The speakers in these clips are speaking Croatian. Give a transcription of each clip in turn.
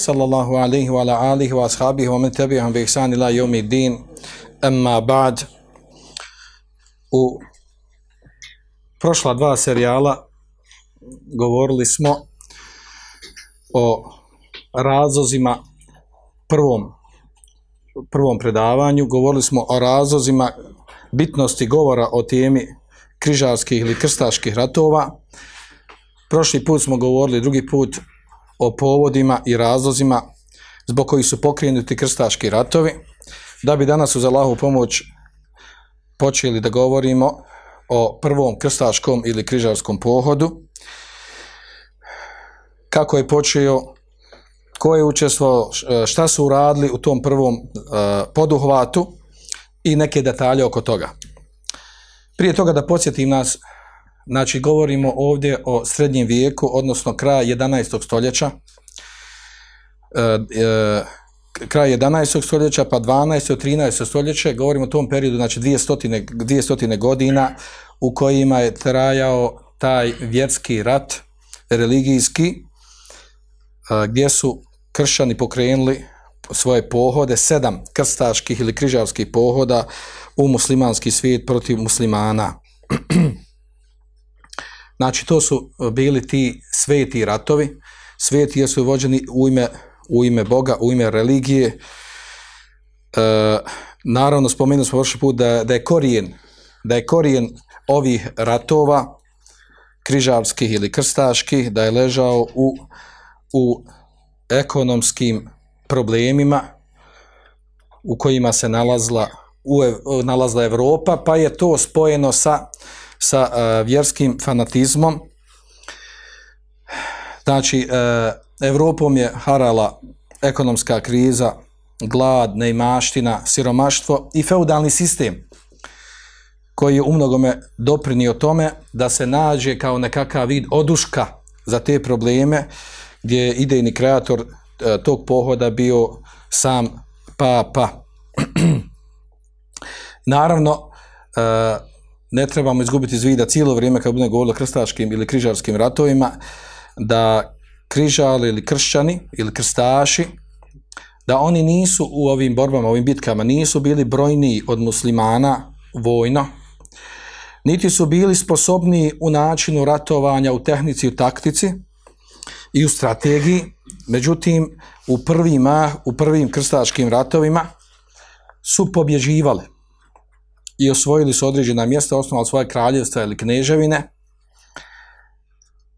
sallallahu alaihi wa alihi wa ashabihi wa man tabi'ahum bi ihsan ila yawmi din amma ba'd. U prošla dva serijala govorili smo o razlozima prvom prvom predavanju. Govorili smo o razlozima bitnosti govora o temi križarskih ili krstaških ratova. Prošli put smo govorili drugi put o povodima i razlozima zbog kojih su pokrenuti krstaški ratovi, da bi danas uz Allahu pomoć počeli da govorimo o prvom krstaškom ili križarskom pohodu, kako je počeo, ko je učestvovao, šta su uradili u tom prvom uh, poduhvatu i neke detalje oko toga. Prije toga da podsjetim nas, znači govorimo ovdje o srednjem vijeku, odnosno kraj 11. stoljeća, uh, uh, kraj 11. stoljeća, pa 12. 13. stoljeće, govorimo o tom periodu, znači 200, 200 godina u kojima je trajao taj vjerski rat, religijski, gdje su kršćani pokrenuli svoje pohode, sedam krstaških ili križarskih pohoda u muslimanski svijet protiv muslimana. znači, to su bili ti sveti ratovi, sveti jer su vođeni u ime, u ime Boga, u ime religije. E, naravno, spomenuo smo prošli put da, da je korijen, da je korijen ovih ratova, križarskih ili krstaških, da je ležao u u ekonomskim problemima u kojima se nalazila, u, nalazila Europa, pa je to spojeno sa, sa uh, vjerskim fanatizmom. Znači, uh, Evropom je harala ekonomska kriza, glad, neimaština, siromaštvo i feudalni sistem koji je umnogome doprinio tome da se nađe kao nekakav vid oduška za te probleme gdje je idejni kreator e, tog pohoda bio sam papa. Naravno, e, ne trebamo izgubiti iz vida cijelo vrijeme kad budemo govorili o krstaškim ili križarskim ratovima, da križali ili kršćani ili krstaši, da oni nisu u ovim borbama, ovim bitkama, nisu bili brojniji od muslimana vojno, niti su bili sposobni u načinu ratovanja, u tehnici, u taktici, i u strategiji, međutim u prvima, u prvim krstaškim ratovima su pobježivali i osvojili su određena mjesta, osnovali svoje kraljevstva ili kneževine,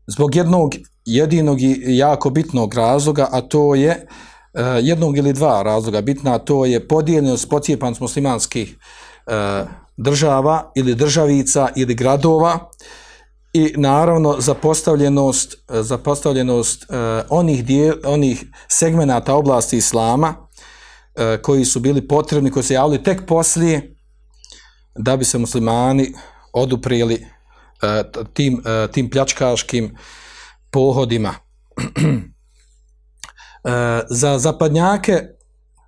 zbog jednog jedinog i jako bitnog razloga, a to je uh, jednog ili dva razloga bitna, a to je podijeljenost pocijepanost muslimanskih uh, država ili državica ili gradova, i naravno zapostavljenost, zapostavljenost uh, onih, dijel, onih segmenata oblasti islama koji su bili potrebni, koji se javili tek poslije da bi se muslimani oduprijeli uh, tim, uh, tim pljačkaškim pohodima. uh, za zapadnjake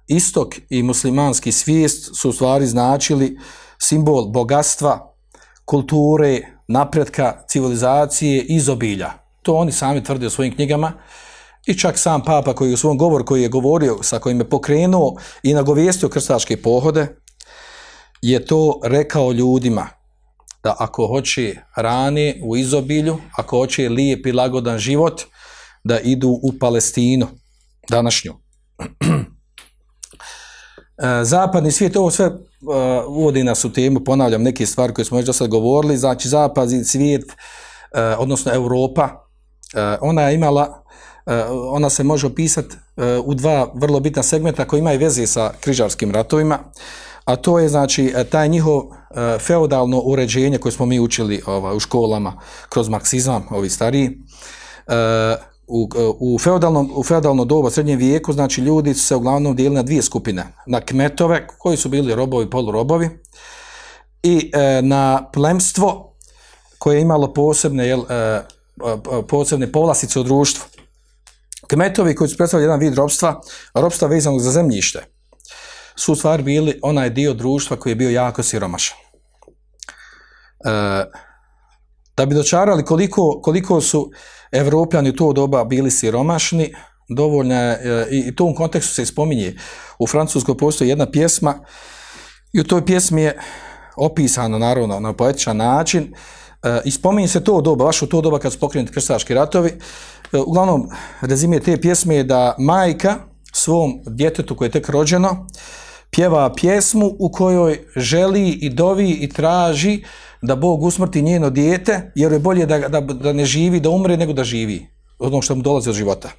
istok i muslimanski svijest su stvari značili simbol bogatstva, kulture, napretka, civilizacije, izobilja. To oni sami tvrde u svojim knjigama i čak sam papa koji u svom govoru koji je govorio, sa kojim je pokrenuo i nagovijestio krstaške pohode, je to rekao ljudima da ako hoće rane u izobilju, ako hoće lijep i lagodan život, da idu u Palestinu današnju. Zapadni svijet, ovo sve uh, uvodi nas u temu, ponavljam neke stvari koje smo već do sad govorili, znači zapadni svijet, uh, odnosno Europa, ona je imala, ona se može opisati u dva vrlo bitna segmenta koji imaju veze sa križarskim ratovima, a to je znači taj njihov uh, feudalno uređenje koje smo mi učili ovaj, u školama kroz marksizam, ovi stariji, uh, u, u, feudalnom, u feudalnom dobu, srednjem vijeku, znači ljudi su se uglavnom dijelili na dvije skupine. Na kmetove, koji su bili robovi, polurobovi, i e, na plemstvo, koje je imalo posebne, jel, e, posebne povlastice u društvu. Kmetovi koji su predstavljali jedan vid robstva, robstva vezanog za zemljište, su u stvari bili onaj dio društva koji je bio jako siromašan. E, da bi dočarali koliko, koliko su Evropljani u to doba bili siromašni, dovoljno je, e, i u tom kontekstu se spominje, u Francuskoj postoji jedna pjesma i u toj pjesmi je opisano naravno na poetičan način e, i spominje se to doba, baš u to doba kad su pokrenuti krstaški ratovi. E, uglavnom, rezime te pjesme je da majka svom djetetu koje je tek rođeno pjeva pjesmu u kojoj želi i dovi i traži da Bog usmrti njeno dijete, jer je bolje da, da, da ne živi, da umre, nego da živi, ono što mu dolazi od života.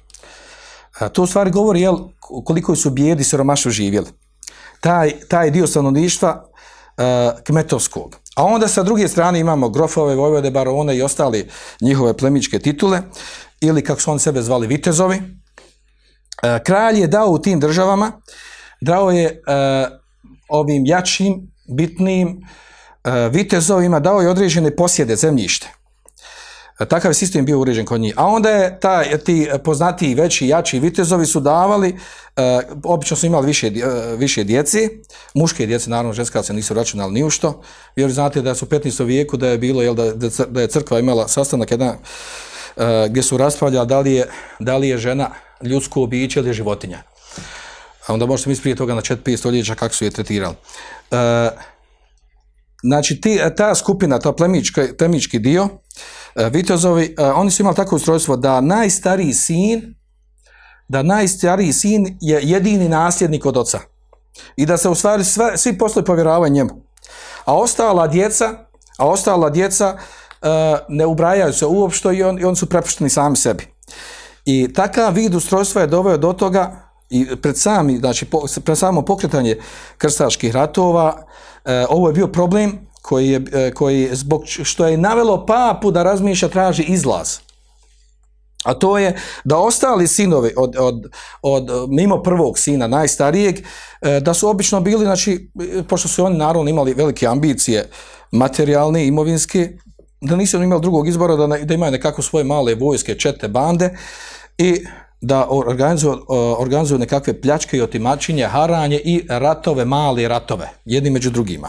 A to u stvari govori jel, koliko su bijedi siromaštvo živjeli. Taj, taj dio stanovništva uh, kmetovskog. A onda sa druge strane imamo grofove, vojvode, barone i ostali njihove plemičke titule, ili kako su oni sebe zvali vitezovi. Uh, kralj je dao u tim državama, dao je uh, ovim jačim, bitnim, E, vitezovima dao je određene posjede zemljište. E, takav je sistem bio uređen kod njih. A onda je taj, ti poznatiji, veći, jači vitezovi su davali, e, obično su imali više, više djeci, muške djece, naravno ženska se nisu računali ni u što, jer znate da su u 15. vijeku da je bilo, jel, da, da je crkva imala sastanak jedan, gdje su raspravljali da li je, da li je žena ljudsko biće ili životinja. A onda možete misliti prije toga na 4-5 stoljeća kako su je tretirali. Znači, ti, ta skupina, ta plemički dio, e, vitezovi, e, oni su imali takvo ustrojstvo da najstariji sin, da najstariji sin je jedini nasljednik od oca. I da se u stvari sve, svi poslovi povjeravaju njemu. A ostala djeca, a ostala djeca e, ne ubrajaju se uopšto i, on, oni su prepušteni sami sebi. I takav vid ustrojstva je doveo do toga i pred, sami, znači, pred samo pokretanje krstaških ratova, E, ovo je bio problem koji je, e, koji zbog što je navelo papu da razmišlja traži izlaz. A to je da ostali sinovi od, od, od mimo prvog sina, najstarijeg, e, da su obično bili, znači, pošto su oni naravno imali velike ambicije materijalne, imovinske, da nisu imali drugog izbora, da, da imaju nekako svoje male vojske, čete, bande i da organizuju, organizuju nekakve pljačke i otimačinje, haranje i ratove, mali ratove, jedni među drugima.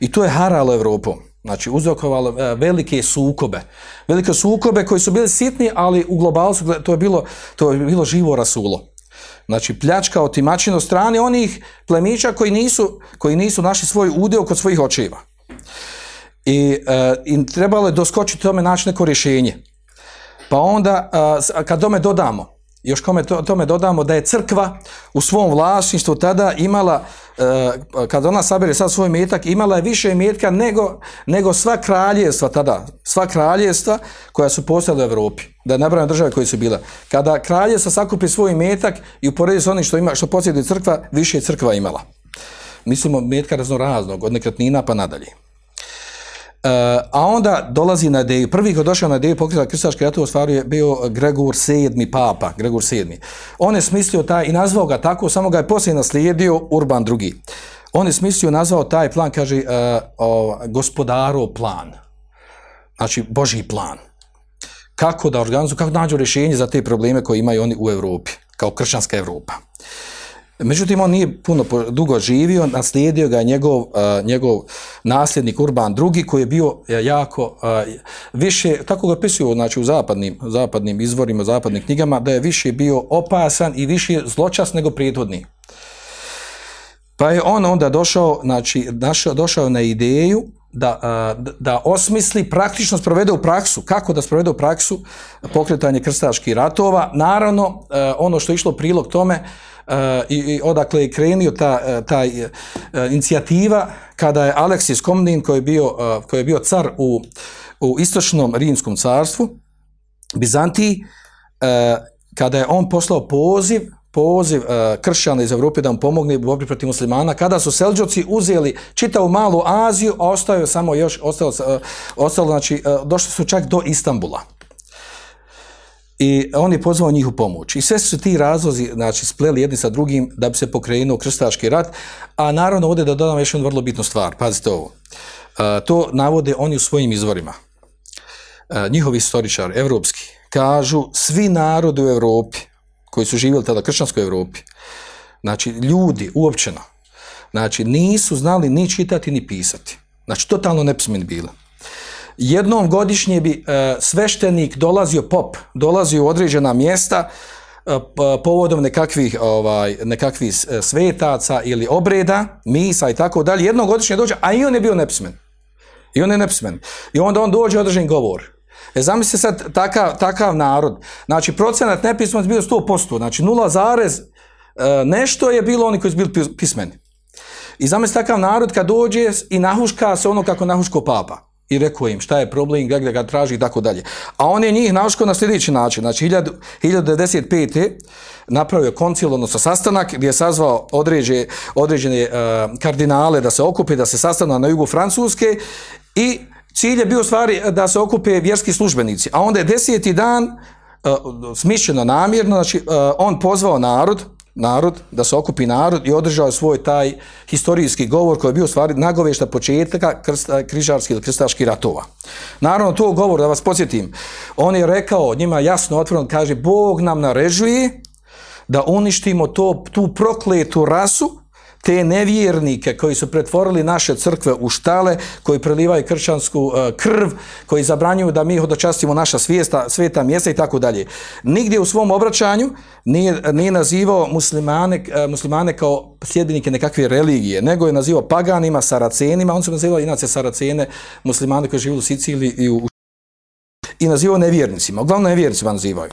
I to je haralo Evropom. Znači, uzrokovalo e, velike sukobe. Velike sukobe koji su bili sitni, ali u globalu su, to je bilo, to je bilo živo rasulo. Znači, pljačka otimačina od strane onih plemića koji nisu, koji nisu našli svoj udjel kod svojih očeva. I, e, i trebalo je doskočiti tome naći neko rješenje. Pa onda, kad tome dodamo, još kome to, tome dodamo da je crkva u svom vlasništvu tada imala, e, kada ona sabere sad svoj metak, imala je više metka nego, nego sva kraljevstva tada, sva kraljevstva koja su postojala u Europi, da je nabrajamo države koje su bile. Kada kraljevstva sakupi svoj metak i uporedi s onim što, ima, što posjeduje crkva, više je crkva imala. Mislimo metka raznoraznog, od nekretnina pa nadalje. Uh, a onda dolazi na ideju, prvi ko došao na ideju pokreta krstaške ratove stvari je bio Gregor VII papa, Gregor VII. On je smislio taj i nazvao ga tako, samo ga je poslije naslijedio Urban II. On je smislio, nazvao taj plan, kaže, o, gospodaro plan. Znači, Božji plan. Kako da organizuju, kako nađu rješenje za te probleme koje imaju oni u Europi, kao kršćanska Europa. Međutim, on nije puno dugo živio, naslijedio ga je njegov, njegov nasljednik Urban II, koji je bio e, jako više, tako ga opisuju znači, u zapadnim, zapadnim izvorima, zapadnim knjigama, da je više bio opasan i više zločast nego prethodni. Pa je on onda došao, znači, došao na ideju da, da osmisli, praktično sprovede u praksu, kako da sprovede u praksu pokretanje krstaških ratova. Naravno, e, ono što je išlo prilog tome, i, i odakle je krenio ta, e, ta e, inicijativa kada je Aleksis Komnin koji je bio, e, koji je bio car u, u istočnom rimskom carstvu, Bizantiji, kada je on poslao poziv poziv kršćana iz Europe da mu pomogne u borbi protiv muslimana, kada su Selđoci uzeli čitavu malu Aziju, a ostao samo još, ostalo, ostalo znači, došli su čak do Istambula. I on je pozvao njih u pomoć. I sve su ti razlozi znači, spleli jedni sa drugim da bi se pokrenuo krstaški rat, a naravno ovdje da dodam još jednu vrlo bitnu stvar, pazite ovo. E, to navode oni u svojim izvorima. E, njihovi istoričari, evropski, kažu svi narodi u Europi koji su živjeli tada kršćanskoj Europi, znači ljudi uopćeno, znači nisu znali ni čitati ni pisati. Znači totalno nepismeni bili. Jednom godišnje bi e, sveštenik dolazio pop, dolazio u određena mjesta e, povodom nekakvih, ovaj, nekakvih e, svetaca ili obreda, misa i tako dalje. Jednom godišnje dođe, a i on je bio nepismen. I on je nepismen. I onda on dođe održen govor. E zamislite sad takav, takav narod. Znači procenat nepismenosti bio 100%, znači 0 zarez nešto je bilo oni koji su bili pismeni. I zamislite takav narod kad dođe i nahuška se ono kako nahuško papa i rekao im šta je problem, gdje ga traži i tako dalje. A on je njih naško na sljedeći način. Znači, 1095. napravio koncil, odnosno sastanak, gdje je sazvao određe, određene uh, kardinale da se okupe, da se sastanu na jugu Francuske i cilj je bio stvari da se okupe vjerski službenici. A onda je deseti dan, uh, smišljeno namjerno, znači uh, on pozvao narod, narod, da se okupi narod i održao svoj taj historijski govor koji je bio stvari nagovešta početka krsta, križarskih ili krstaških ratova. Naravno, to govor, da vas podsjetim, on je rekao, njima jasno otvoreno, kaže, Bog nam naređuje da uništimo to, tu prokletu rasu te nevjernike koji su pretvorili naše crkve u štale, koji prelivaju kršćansku e, krv, koji zabranjuju da mi hodočastimo naša svijesta, sveta mjesta i tako dalje. Nigdje u svom obraćanju nije, nije nazivao muslimane, e, muslimane kao sljedbenike nekakve religije, nego je nazivao paganima, saracenima, on se nazivao inače saracene, muslimane koji žive u Siciliji i u i nazivao nevjernicima, uglavnom nevjernicima nazivaju.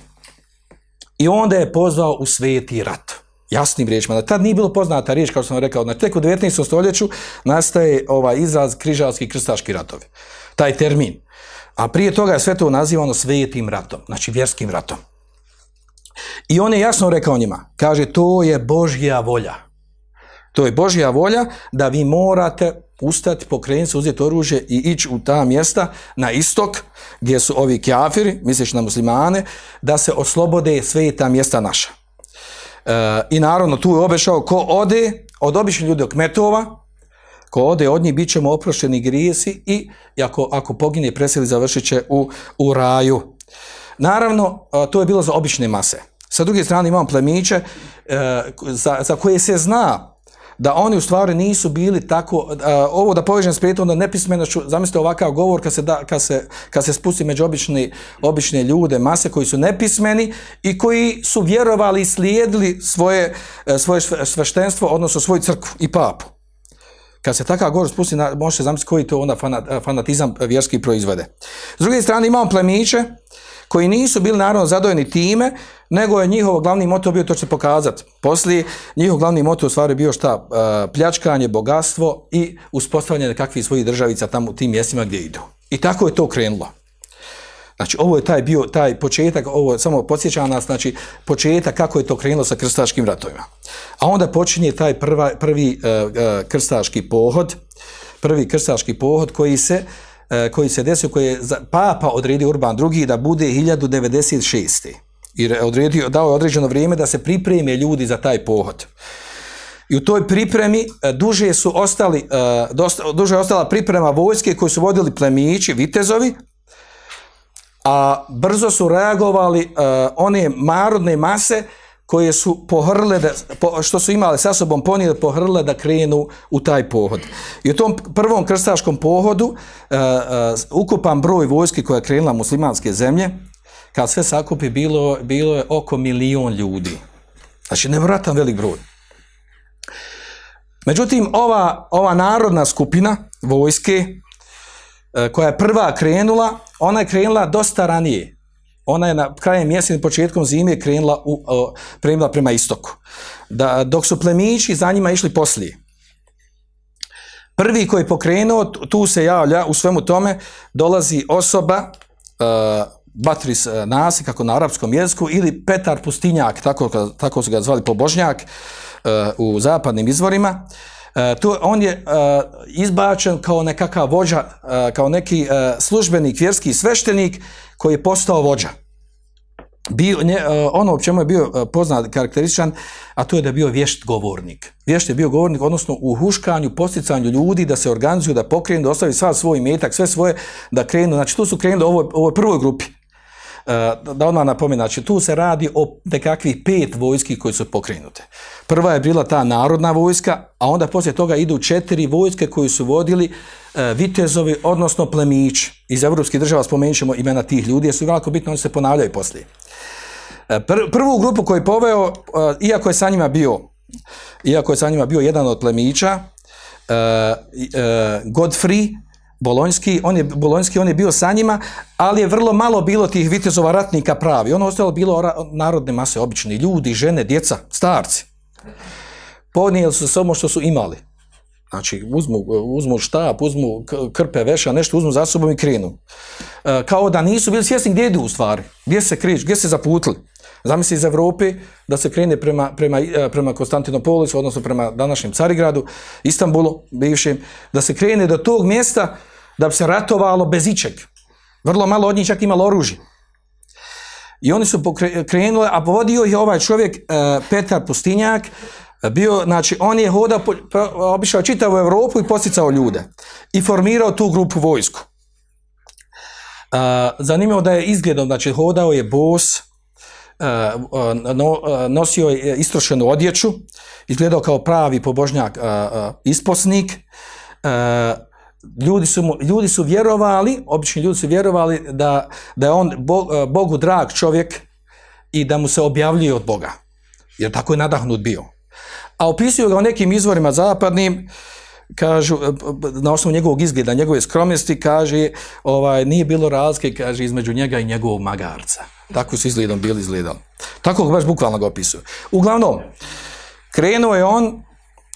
I onda je pozvao u sveti rat jasnim riječima. Da tad nije bilo poznata riječ, kao što sam rekao, na tek u 19. stoljeću nastaje ovaj izraz križarski krstaški ratovi. Taj termin. A prije toga je sve to nazivano svetim ratom, znači vjerskim ratom. I on je jasno rekao njima, kaže, to je Božja volja. To je Božja volja da vi morate ustati, pokrenuti se, uzeti oružje i ići u ta mjesta na istok, gdje su ovi kjafiri, misliš na muslimane, da se oslobode sveta mjesta naša. I naravno tu je obešao ko ode od običnih ljudi od kmetova, ko ode od njih bit ćemo oprošteni grijesi i ako, ako pogine preseli završit će u, u raju. Naravno, to je bilo za obične mase. Sa druge strane imamo plemiće e, za, za koje se zna da oni u stvari nisu bili tako, ovo da povežem s prijetom da nepismenošću, zamislite ovakav govor kad se, da, kad se, kad se spusti među obični, obične ljude, mase koji su nepismeni i koji su vjerovali i slijedili svoje, e, svoje sveštenstvo, odnosno svoju crkvu i papu. Kad se takav govor spusti, možete zamisliti koji to onda fanatizam vjerski proizvede. S druge strane imamo plemiće, koji nisu bili naravno zadojeni time, nego je njihov glavni moto bio, to će pokazati poslije, njihov glavni moto u stvari bio šta? E, pljačkanje, bogatstvo i uspostavljanje kakvih svojih državica tamo u tim mjestima gdje idu. I tako je to krenulo. Znači, ovo je taj bio, taj početak, ovo samo podsjeća nas, znači, početak kako je to krenulo sa krstaškim ratovima. A onda počinje taj prva, prvi uh, krstaški pohod, prvi krstaški pohod koji se koji se desio, koji je papa odredio Urban II da bude 1096. I odredio, dao je određeno vrijeme da se pripreme ljudi za taj pohod. I u toj pripremi e, duže su ostali, e, dosta, duže je ostala priprema vojske koji su vodili plemići, vitezovi, a brzo su reagovali one marodne mase koje su pohrle, da, po, što su imale sa sobom ponijeli pohrle da krenu u taj pohod. I u tom prvom krstaškom pohodu uh, ukupan broj vojske koja je krenula muslimanske zemlje, kad sve sakupi, bilo, bilo je oko milion ljudi. Znači, nevratan velik broj. Međutim, ova, ova narodna skupina vojske, uh, koja je prva krenula, ona je krenula dosta ranije ona je na krajem mjeseca početkom zime krenula, u, uh, krenula prema istoku. Da, dok su plemići za njima išli poslije. Prvi koji je pokrenuo, tu se javlja u svemu tome, dolazi osoba, uh, Batris Nasi, kako na arapskom jeziku, ili Petar Pustinjak, tako, tako su ga zvali pobožnjak, uh, u zapadnim izvorima. Uh, tu, on je uh, izbačen kao nekakav vođa, uh, kao neki službenik, vjerski sveštenik, koji je postao vođa. bio, e, ono u čemu je bio e, poznat karakterističan, a to je da je bio vješt govornik. Vješt je bio govornik, odnosno u huškanju, posticanju ljudi da se organizuju, da pokrenu, da ostavi sva svoj metak, sve svoje, da krenu. Znači tu su krenuli u ovoj, ovoj prvoj grupi. E, da odmah napomenem, znači tu se radi o nekakvih pet vojski koji su pokrenute. Prva je bila ta narodna vojska, a onda poslije toga idu četiri vojske koji su vodili e, vitezovi, odnosno plemići. Iz evropskih država spomenut ćemo imena tih ljudi, jer su jako bitno, oni se ponavljaju poslije. E, pr- prvu grupu koju je poveo, iako je sa njima bio, iako je sa njima bio jedan od plemića, Godfrey, Bolonjski, on je, Bolonjski, on je bio sa njima, ali je vrlo malo bilo tih vitezova ratnika pravi. Ono ostalo bilo narodne mase, obični ljudi, žene, djeca, starci. Ponijeli su samo što su imali. Znači, uzmu, uzmu štap, uzmu krpe veša, nešto uzmu za sobom i krenu. E, kao da nisu bili svjesni gdje idu u stvari, gdje se križ, gdje se zaputili. Zamisli iz Europe da se krene prema, prema, e, prema Konstantinopolisu, odnosno prema današnjem Carigradu, Istanbulu, bivšem, da se krene do tog mjesta da bi se ratovalo bez ičeg. Vrlo malo od njih čak imalo oružje. I oni su krenuli, a vodio je ovaj čovjek, e, Petar Pustinjak, bio, znači, on je hodao, obišao čitavu Europu i posticao ljude. I formirao tu grupu vojsku. A, zanimljivo da je izgledom, znači hodao je bos, nosio je istrošenu odjeću, izgledao kao pravi pobožnjak, isposnik, ljudi su, mu, ljudi su vjerovali, obični ljudi su vjerovali da, da je on Bogu drag čovjek i da mu se objavljuje od Boga. Jer tako je nadahnut bio. A opisuju ga u nekim izvorima zapadnim, kažu, e, na osnovu njegovog izgleda, njegove skromnosti, kaže, ovaj, nije bilo razlike, kaže, između njega i njegovog magarca. Tako su izgledom bili izgledali. Tako ga baš bukvalno ga opisuju. Uglavnom, krenuo je on,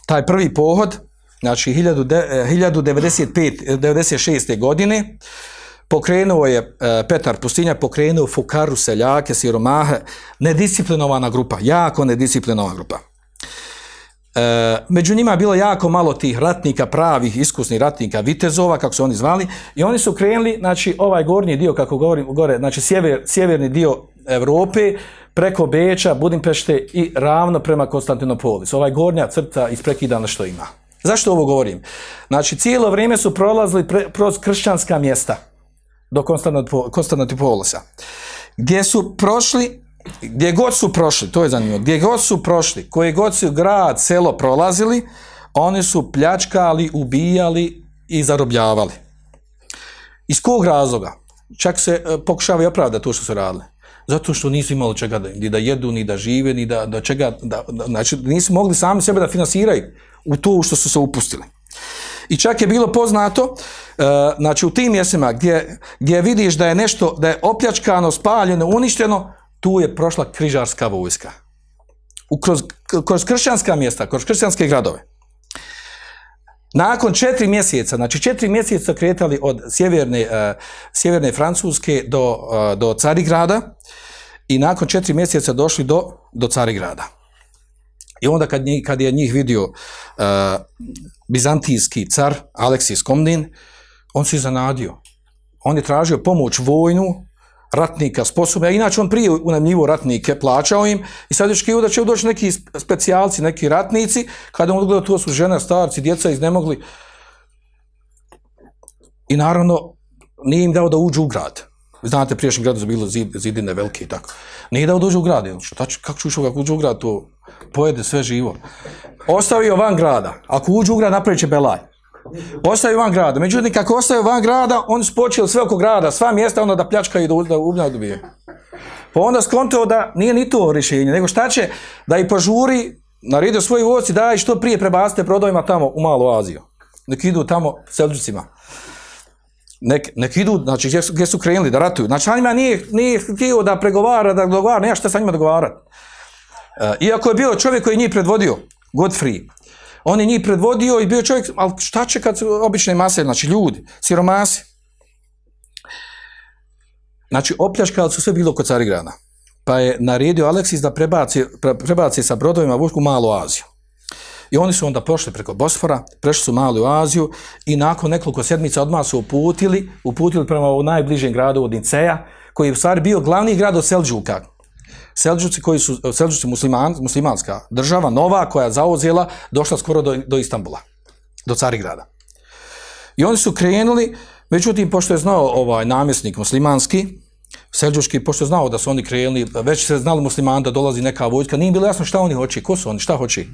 taj prvi pohod, znači 1095, 96. godine, pokrenuo je e, Petar Pustinja, pokrenuo Fukaru seljake, siromahe, nedisciplinovana grupa, jako nedisciplinovana grupa. E, među njima je bilo jako malo tih ratnika, pravih, iskusnih ratnika, vitezova, kako su oni zvali, i oni su krenuli, znači, ovaj gornji dio, kako govorim, gore, znači, sjever, sjeverni dio Europe, preko Beča, Budimpešte i ravno prema Konstantinopolisu. Ovaj gornja crta isprekidana što ima. Zašto ovo govorim? Znači, cijelo vrijeme su prolazili pre, kroz kršćanska mjesta do Konstantinopo- Konstantinopolisa. Gdje su prošli, gdje god su prošli, to je zanimljivo, gdje god su prošli, koji god su grad, selo prolazili, oni su pljačkali, ubijali i zarobljavali. Iz kog razloga? Čak se e, pokušava i opravdati to što su radili. Zato što nisu imali čega da, ni da jedu, ni da žive, ni da, da čega, da, da, znači nisu mogli sami sebe da finansiraju u to što su se upustili. I čak je bilo poznato, e, znači u tim mjestima gdje, gdje vidiš da je nešto, da je opljačkano, spaljeno, uništeno, tu je prošla križarska vojska. Kroz, kroz kršćanska mjesta, kroz kršćanske gradove. Nakon četiri mjeseca, znači četiri mjeseca kretali od sjeverne, e, sjeverne Francuske do, e, do Carigrada i nakon četiri mjeseca došli do, do Carigrada. I onda kad, njih, kad je njih vidio uh, bizantijski car Aleksis Komnin, on se zanadio. On je tražio pomoć vojnu, ratnika sposobna, a inače on prije unajmljivo ratnike, plaćao im i sad očekivao da će doći neki specijalci, neki ratnici, kada on odgledao to su žene, starci, djeca iznemogli. I naravno, nije im dao da uđu u grad. Znate, priješnjim gradu su bilo zid, zidine velike i tako. Nije dao da uđu u grad. Šta će, kako ući, kako uđu u grad, to pojede sve živo. Ostavio van grada. Ako uđu u grad, napravit će belaj. Ostavio van grada. Međutim, kako ostavio van grada, oni su počeli sve oko grada, sva mjesta, ono da pljačkaju da, da ubnjaju dobije. Pa onda skontao da nije ni to rješenje, nego šta će da i požuri, naredio svoj vojci da i što prije prebacite brodovima tamo u Malu Aziju. Nek idu tamo selđucima. Nek, nek idu, znači gdje su, gdje su krenuli da ratuju. Znači, njima nije, nije htio da pregovara, da dogovara, nema šta sa njima dogovarati. E, iako je bio čovjek koji je njih predvodio, Godfrey, on je njih predvodio i bio čovjek, ali šta će kad su obične mase, znači ljudi, siromasi. Znači, opljačkali su sve bilo kod Carigrana. Pa je naredio Aleksis da prebaci, pre, prebaci sa brodovima vojsku Malu Aziju. I oni su onda prošli preko Bosfora, prešli su Malu Aziju i nakon nekoliko sedmica odmah su uputili, uputili prema u najbližem gradu od Niceja, koji je u stvari bio glavni grad od Selđuka. Selđuci koji su, Selđuci musliman, muslimanska država, nova, koja je zauzela, došla skoro do, do Istambula, do Carigrada. I oni su krenuli, međutim, pošto je znao ovaj namjesnik muslimanski, Selđuški, pošto je znao da su oni krenuli, već se znali muslimani da dolazi neka vojska, nije bilo jasno šta oni hoće, ko su oni, šta hoće.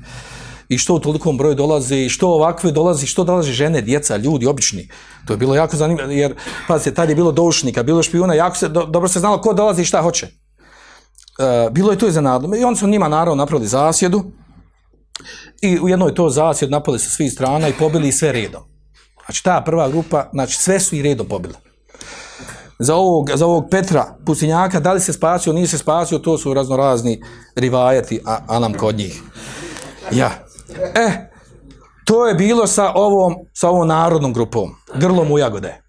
I što u tolikom broju dolazi, i što ovakve dolazi, što dolazi žene, djeca, ljudi, obični. To je bilo jako zanimljivo, jer, pazite, tad je bilo doušnika, bilo špijuna, jako se, do- dobro se znalo ko dolazi i šta hoće. E, bilo je to iznenadno. I oni su njima naravno napravili zasjedu i u jednoj to zasjed napali sa svih strana i pobili sve redom. Znači ta prva grupa, znači sve su i redom pobili. Za ovog, za ovog Petra Pustinjaka, da li se spasio, nije se spasio, to su raznorazni rivajeti, a, a nam kod njih. Ja. E, to je bilo sa ovom, sa ovom narodnom grupom, grlom u jagode.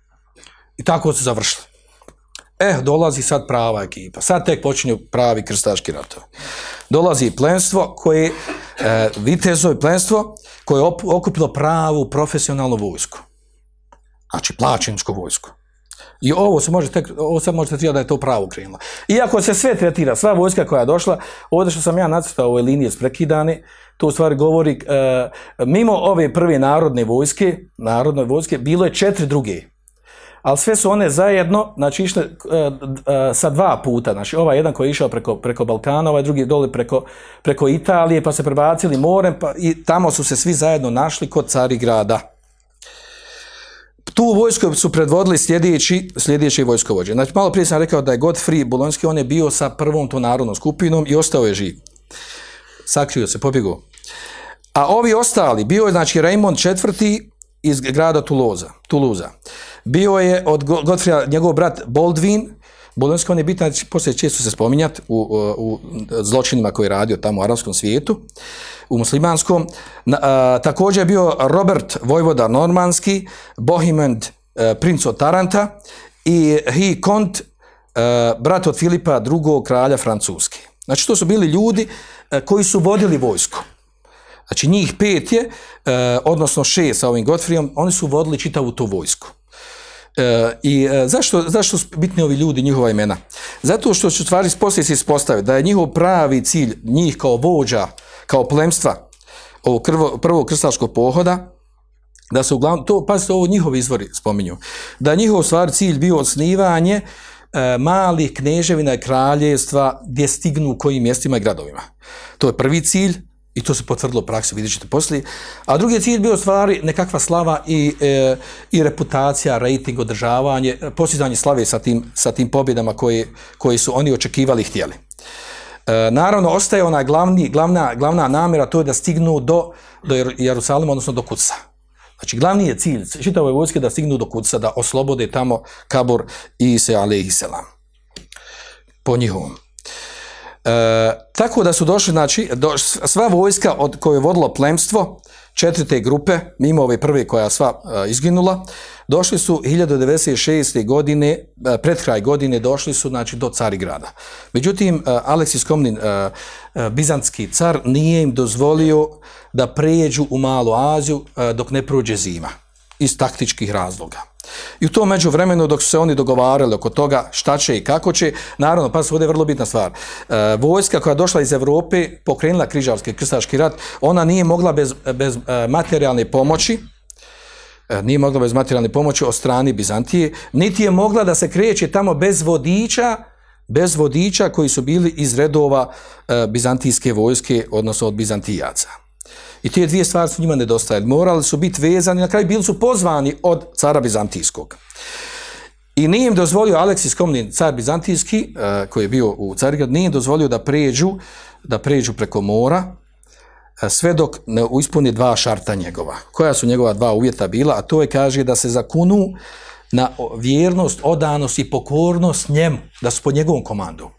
I tako su završili. E, dolazi sad prava ekipa. Sad tek počinju pravi krstaški ratovi. Dolazi plenstvo koje, e, vitezovi plenstvo koje je op- okupilo pravu profesionalnu vojsku. Znači, plaćeničku vojsku. I ovo se može tek, ovo sad možete tretirati da je to pravo krenulo. Iako se sve tretira, sva vojska koja je došla, ovdje što sam ja nacrtao ove linije sprekidane, to u stvari govori, e, mimo ove prve narodne vojske, narodne vojske, bilo je četiri druge. Ali sve su one zajedno, znači išle e, e, sa dva puta, znači ovaj jedan koji je išao preko, preko Balkana, ovaj drugi dole preko, preko Italije, pa se prebacili morem, pa i tamo su se svi zajedno našli kod Carigrada tu vojsku su predvodili sljedeći, sljedeći vojskovođe. Znači, malo prije sam rekao da je Godfrey Bolonski, on je bio sa prvom to narodnom skupinom i ostao je živ. Sakrio se, pobjegao. A ovi ostali, bio je znači Raymond IV iz grada Toulouse, Toulouse. Bio je od Go- Godfreya njegov brat Baldwin, Bolonski on je bitan, znači, poslije često se spominjat u, u, zločinima koje je radio tamo u arapskom svijetu, u muslimanskom. Na- a, također je bio Robert Vojvoda Normanski, Bohemond e, princ od Taranta i He Kont, e, brat od Filipa II. kralja Francuske. Znači to su bili ljudi e, koji su vodili vojsku. Znači njih pet je, e, odnosno šest sa ovim Godfreyom, oni su vodili čitavu tu vojsku. E, I e, zašto, zašto su bitni ovi ljudi, njihova imena? Zato što će u stvari poslije se ispostaviti da je njihov pravi cilj, njih kao vođa, kao plemstva ovog krvo, prvog krstaškog pohoda, da se uglavnom, to, pazite, ovo njihovi izvori spominju, da njihov stvar cilj bio osnivanje e, malih kneževina i kraljevstva gdje stignu u kojim mjestima i gradovima. To je prvi cilj i to se potvrdilo u praksi, vidjet ćete poslije. A drugi cilj bio stvari nekakva slava i, e, i reputacija, rating, održavanje, postizanje slave sa tim, sa tim pobjedama koje, koje su oni očekivali i htjeli. E, naravno, ostaje onaj glavni, glavna, glavna namjera, to je da stignu do, do Jer- Jerusalima, odnosno do Kuca. Znači, glavni je cilj čitave vojske da stignu do Kuca, da oslobode tamo Kabor i se alaihi selam. Po njihovom. E, tako da su došli, znači, do, sva vojska od koje je vodilo plemstvo, četiri te grupe, mimo ove prve koja sva e, izginula, došli su 1096. godine, e, pred kraj godine, došli su, znači, do Carigrada. Međutim, e, Aleksis Komnin, e, e, bizantski car, nije im dozvolio da pređu u Malu Aziju dok ne prođe zima, iz taktičkih razloga. I u tom međuvremenu dok su se oni dogovarali oko toga šta će i kako će, naravno, pa ovdje je vrlo bitna stvar. E, vojska koja je došla iz Europe, pokrenula križarski krstaški rat, ona nije mogla bez, bez e, materijalne pomoći, e, nije mogla bez materijalne pomoći od strani Bizantije, niti je mogla da se kreće tamo bez vodiča, bez vodiča koji su bili iz redova e, bizantijske vojske, odnosno od Bizantijaca. I te dvije stvari su njima nedostajali. Morali su biti vezani, na kraju bili su pozvani od cara Bizantijskog. I nije im dozvolio Aleksis Komnin, car Bizantijski, eh, koji je bio u Carigrad, nije im dozvolio da pređu, da pređu preko mora, eh, sve dok ne ispuni dva šarta njegova. Koja su njegova dva uvjeta bila? A to je, kaže, da se zakunu na vjernost, odanost i pokornost njemu, da su pod njegovom komandom.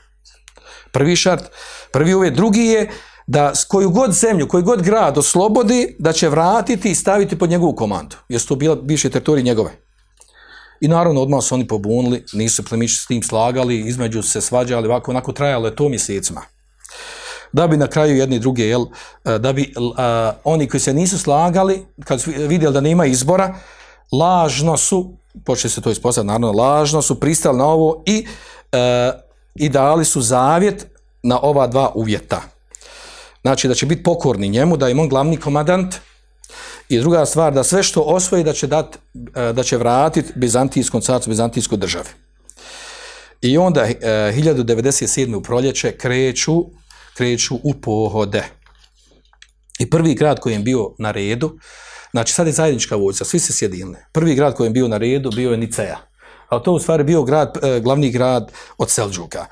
Prvi šart, prvi uvjet. Drugi je da s koju god zemlju, koji god grad oslobodi, da će vratiti i staviti pod njegovu komandu. Jer su to bila bivše teritorije njegove. I naravno odmah su oni pobunili, nisu plemići s tim slagali, između se svađali, ovako onako trajalo je to mjesecima. Da bi na kraju jedni druge, jel, eh, da bi a, oni koji se nisu slagali, kad su vidjeli da nema izbora, lažno su, počeli se to ispostaviti, naravno, lažno su pristali na ovo i, e, i dali su zavjet na ova dva uvjeta. Znači da će biti pokorni njemu, da je on glavni komandant i druga stvar da sve što osvoji da će dat, e, da će vratiti Bizantijskom carstvu, Bizantijskoj državi. I onda e, 1097. u proljeće kreću, kreću u pohode. I prvi grad koji je bio na redu, znači sad je zajednička vojska, svi se sjedinili. Prvi grad koji je bio na redu bio je Niceja. A to u stvari bio grad, e, glavni grad od Selđuka.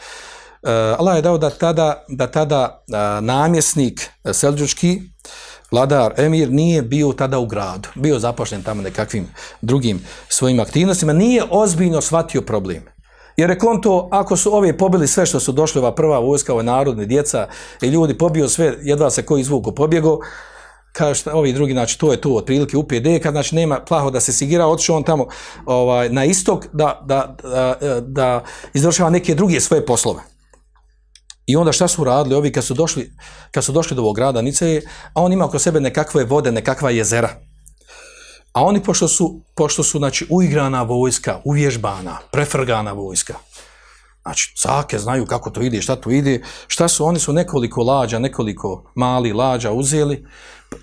E, Allah je dao da tada, da tada e, namjesnik e, Selđučki, vladar Emir, nije bio tada u gradu. Bio zapošljen tamo nekakvim drugim svojim aktivnostima. Nije ozbiljno shvatio problem. Jer je konto, ako su ovi pobili sve što su došli, ova prva vojska, ove narodne djeca i ljudi pobio sve, jedva se koji izvuku pobjego, kaže šta, ovi drugi, znači to je to, otprilike UPD, kad znači nema plaho da se sigira, otišao on tamo ovaj, na istok da, da, da, da izvršava neke druge svoje poslove. I onda šta su radili ovi kad su došli, kad su došli do ovog grada Niceje, a on ima oko sebe nekakve vode, nekakva jezera. A oni, pošto su, pošto su znači, uigrana vojska, uvježbana, prefrgana vojska, znači, cake znaju kako to ide, šta to ide, šta su, oni su nekoliko lađa, nekoliko mali lađa uzeli,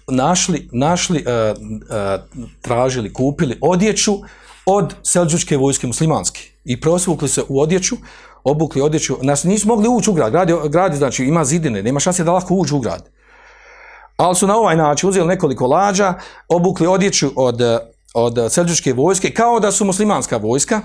našli, našli e, e, tražili, kupili odjeću od selđučke vojske muslimanske i prosvukli se u odjeću, obukli odjeću, nas nisu mogli ući u grad, grad, je, grad je, znači ima zidine, nema šanse da lako uđu u grad. Ali su na ovaj način uzeli nekoliko lađa, obukli odjeću od, od selđučke vojske, kao da su muslimanska vojska,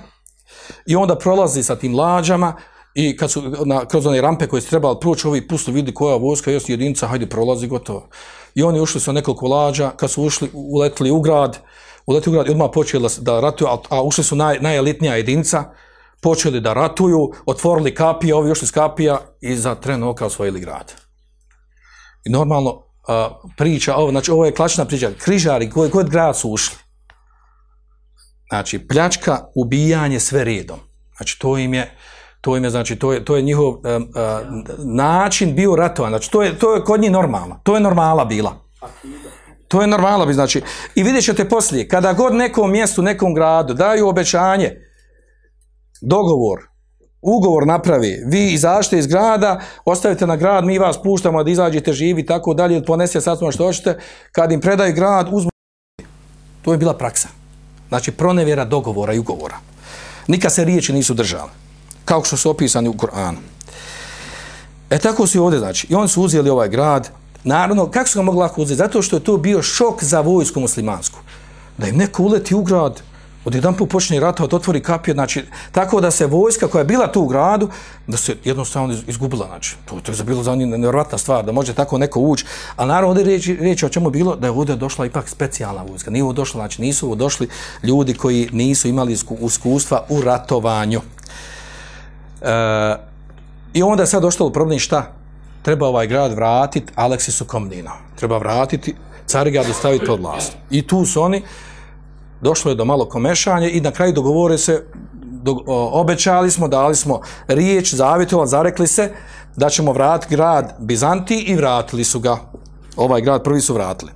i onda prolazi sa tim lađama, i kad su na, kroz one rampe koje su trebali proći, ovi pustu vidi koja vojska, još jedinica, hajde prolazi, gotovo. I oni ušli sa nekoliko lađa, kad su ušli, uletili u grad, uletili u grad i odmah počeli da ratuju, a, a ušli su naj, najelitnija jedinica, počeli da ratuju, otvorili kapije, ovi ušli s kapija i za tren oka osvojili grad. I normalno, priča, ovo, znači ovo je klačna priča, križari, koji, koji grad su ušli? Znači, pljačka, ubijanje, sve redom. Znači, to im je, to im je, znači, to je, to je njihov način bio ratovan. Znači, to je, to je kod njih normalno. To je normala bila. To je normala bi, znači. I vidjet ćete poslije, kada god nekom mjestu, nekom gradu daju obećanje, dogovor, ugovor napravi, vi izašte iz grada, ostavite na grad, mi vas puštamo da izađete živi, tako dalje, ponese sad što hoćete, kad im predaju grad, uzmu. To je bila praksa. Znači, pronevjera dogovora i ugovora. Nikad se riječi nisu držale. Kao što su opisani u Koranu. E tako su i ovdje, znači. I oni su uzeli ovaj grad. Naravno, kako su ga mogli lako uzeti? Zato što je to bio šok za vojsku muslimansku. Da im neko uleti u grad, od jedan put počne ratovat, otvori kapije, znači, tako da se vojska koja je bila tu u gradu, da se jednostavno izgubila, znači, to, to je bilo za njih nevjerojatna stvar, da može tako neko ući, a naravno ovdje riječ, riječ o čemu bilo, da je ovdje došla ipak specijalna vojska, nije došla, znači, nisu došli ljudi koji nisu imali iskustva u ratovanju. E, I onda je sad došlo u problem šta? Treba ovaj grad vratiti Aleksisu Komnino. Treba vratiti Carigradu staviti pod vlast. I tu su oni, došlo je do malo komešanja i na kraju dogovore se, do, o, obećali smo, dali smo riječ, zavjetovan, zarekli se da ćemo vratiti grad Bizanti i vratili su ga. Ovaj grad prvi su vratili.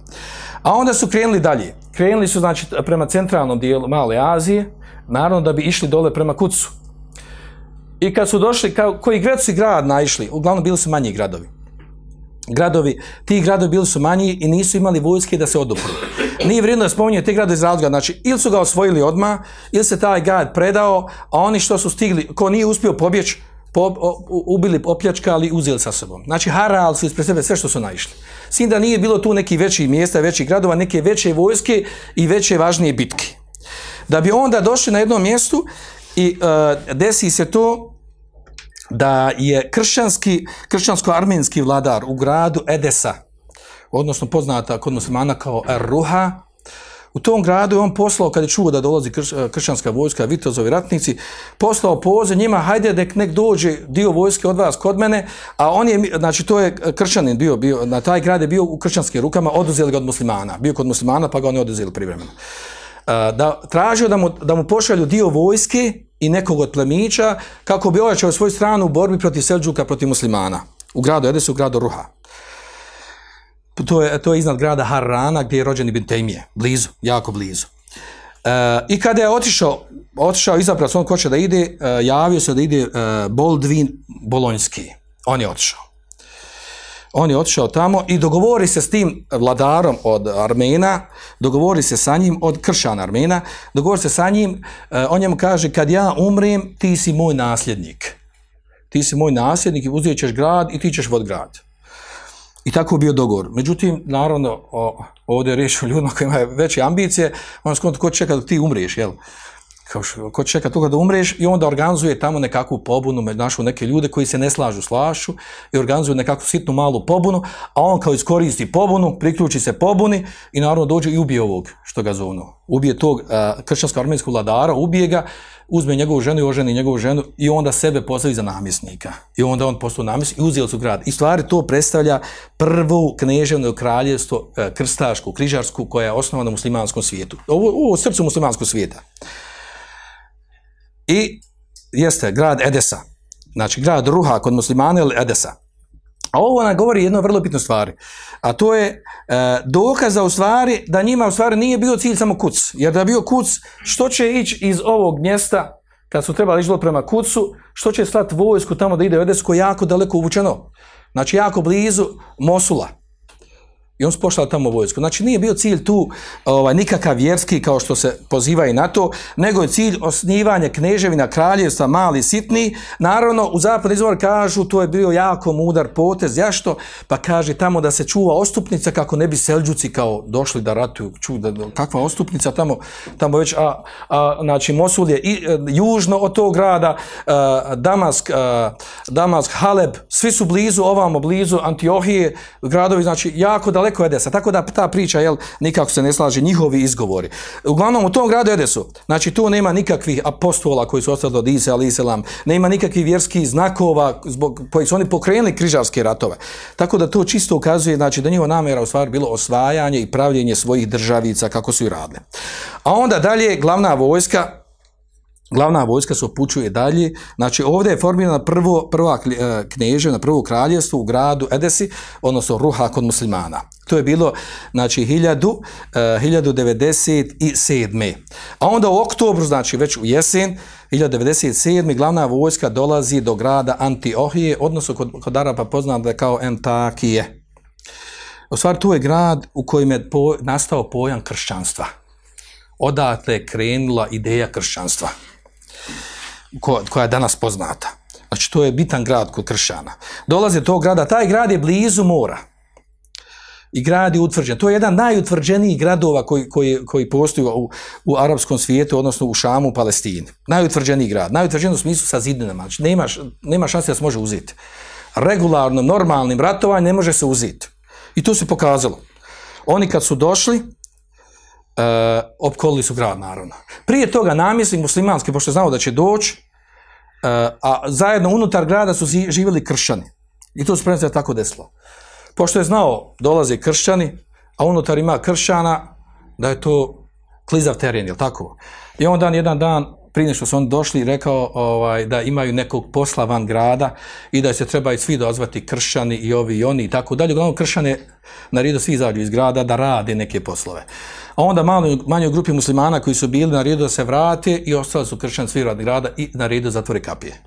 A onda su krenuli dalje. Krenuli su znači prema centralnom dijelu Male Azije, naravno da bi išli dole prema Kucu. I kad su došli, kao, koji grad su grad naišli, uglavnom bili su manji gradovi. Gradovi, ti gradovi bili su manji i nisu imali vojske da se odupru. Nije vrijedno spominje te grade iz razloga, znači ili su ga osvojili odmah, ili se taj grad predao, a oni što su stigli, ko nije uspio pobjeći, po, ubili, opljačkali, uzeli sa sobom. Znači harali su ispred sebe sve što su naišli. Sin da nije bilo tu neki veći mjesta, većih gradova, neke veće vojske i veće važnije bitke. Da bi onda došli na jednom mjestu i uh, desi se to da je kršćanski, kršćansko-armenski vladar u gradu Edesa, odnosno poznata kod muslimana kao Ruha, u tom gradu je on poslao, kad je čuo da dolazi krš, kršćanska vojska, vitozovi ratnici, poslao poziv njima, hajde nek, nek dođe dio vojske od vas kod mene, a on je, znači to je kršćanin bio, bio na taj grad je bio u kršćanskim rukama, oduzeli ga od muslimana, bio kod muslimana pa ga oni oduzeli privremeno. Da tražio da mu, da mu pošalju dio vojske i nekog od plemića kako bi ojačao svoju stranu u borbi protiv Selđuka, protiv muslimana. U gradu Edesu, u gradu Ruha. To je, to je iznad grada Harrana gdje je rođen Ibn Tejmije. Blizu, jako blizu. E, I kada je otišao, otišao izabrao svon ko će da ide, e, javio se da ide e, Boldvin Bolonjski. On je otišao. On je otišao tamo i dogovori se s tim vladarom od Armena, dogovori se sa njim od kršana Armena, dogovori se sa njim, eh, on njemu kaže kad ja umrem, ti si moj nasljednik. Ti si moj nasljednik i uzet ćeš grad i ti ćeš vod grad. I tako bio dogovor. Međutim, naravno, o, ovdje je riječ o ljudima koji imaju veće ambicije, on skonto ko čeka da ti umriješ, jel? Ko čeka toga da umriješ i onda organizuje tamo nekakvu pobunu, našu neke ljude koji se ne slažu s i organizuje nekakvu sitnu malu pobunu, a on kao iskoristi pobunu, priključi se pobuni i naravno dođe i ubije ovog što ga zovnu. Ubije tog kršćansko-armenskog vladara, ubije ga, uzme njegovu ženu i oženi njegovu ženu i onda sebe postavi za namjesnika. I onda on postao namjesnik i uzeli su grad. I stvari to predstavlja prvu kneževno kraljevstvo e, krstašku, križarsku koja je osnovana u muslimanskom svijetu. Ovo, ovo srcu muslimanskog svijeta. I jeste grad Edesa. Znači grad Ruha kod muslimana ili Edesa. A ovo nam govori jedno vrlo bitno stvari. A to je e, dokaza u stvari da njima u stvari nije bio cilj samo kuc. Jer da je bio kuc, što će ići iz ovog mjesta kad su trebali ići prema kucu, što će slati vojsku tamo da ide u Edesko jako daleko uvučeno. Znači jako blizu Mosula. I on su tamo vojsku. Znači nije bio cilj tu ovaj, nikakav vjerski kao što se poziva i na to, nego je cilj osnivanje kneževina, kraljevstva, mali, sitni. Naravno, u zapadni izvor kažu to je bio jako mudar potez. Zašto? Pa kaže tamo da se čuva ostupnica kako ne bi selđuci kao došli da ratuju. Ču, da, kakva ostupnica tamo, tamo već, a, a, znači Mosul je i, e, južno od tog grada, a, Damask, a, Damask, Haleb, svi su blizu, ovamo blizu Antiohije, gradovi, znači jako daleko daleko Edesa, tako da ta priča, jel, nikako se ne slaže njihovi izgovori. Uglavnom, u tom gradu Edesu, znači tu nema nikakvih apostola koji su ostali od Isa, ali Iselam, nema nikakvih vjerskih znakova zbog kojih su oni pokrenuli križarske ratove. Tako da to čisto ukazuje, znači da njihova namjera u stvari bilo osvajanje i pravljenje svojih državica kako su i radile. A onda dalje, glavna vojska, glavna vojska se upućuje dalje. Znači ovdje je formirana prvo, prva e, knježe na prvo kraljevstvo u gradu Edesi, odnosno Ruha kod muslimana. To je bilo znači 1000, 1097. E, A onda u oktobru, znači već u jesen, 1097. glavna vojska dolazi do grada Antiohije, odnosno kod, kod Araba poznat da kao Entakije. U stvari, to je grad u kojem je po, nastao pojam kršćanstva. Odatle je krenula ideja kršćanstva koja je danas poznata. Znači, to je bitan grad kod kršćana. Dolaze do tog grada, taj grad je blizu mora. I grad je utvrđen. To je jedan najutvrđenijih gradova koji, koji, koji postoji u, u arapskom svijetu, odnosno u Šamu, u Palestini. Najutvrđeniji grad. Najutvrđeniji u smislu sa zidinama. Znači, nema, nema šanse da se može uzeti. Regularno, normalnim ratovanjem ne može se uzeti. I to se pokazalo. Oni kad su došli, uh, opkolili su grad, naravno. Prije toga namjesnik muslimanski, pošto znao da će doći, uh, a zajedno unutar grada su živjeli kršćani. I to se tako desilo. Pošto je znao dolaze kršćani, a unutar ima kršćana, da je to klizav teren, jel tako? I on dan, jedan dan, prije što su oni došli, rekao ovaj, da imaju nekog posla van grada i da se trebaju svi dozvati kršćani i ovi i oni i tako dalje. Uglavnom kršćane naredio svi izađu iz grada da rade neke poslove. A onda malo, manjoj grupi muslimana koji su bili na redu da se vrate i ostali su kršćani svi radi grada i na redu zatvore kapije.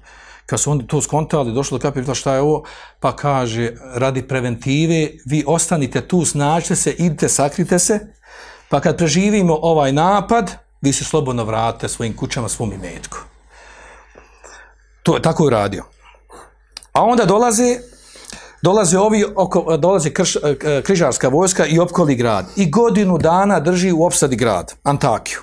Kad su oni to skontali, došli do kapije, pitali šta je ovo, pa kaže, radi preventive, vi ostanite tu, snađite se, idite, sakrite se, pa kad preživimo ovaj napad, vi se slobodno vratite svojim kućama, svom imetku. To je tako je radio. A onda dolaze dolaze ovi oko, dolaze krš, e, križarska vojska i opkoli grad. I godinu dana drži u opsadi grad, Antakiju.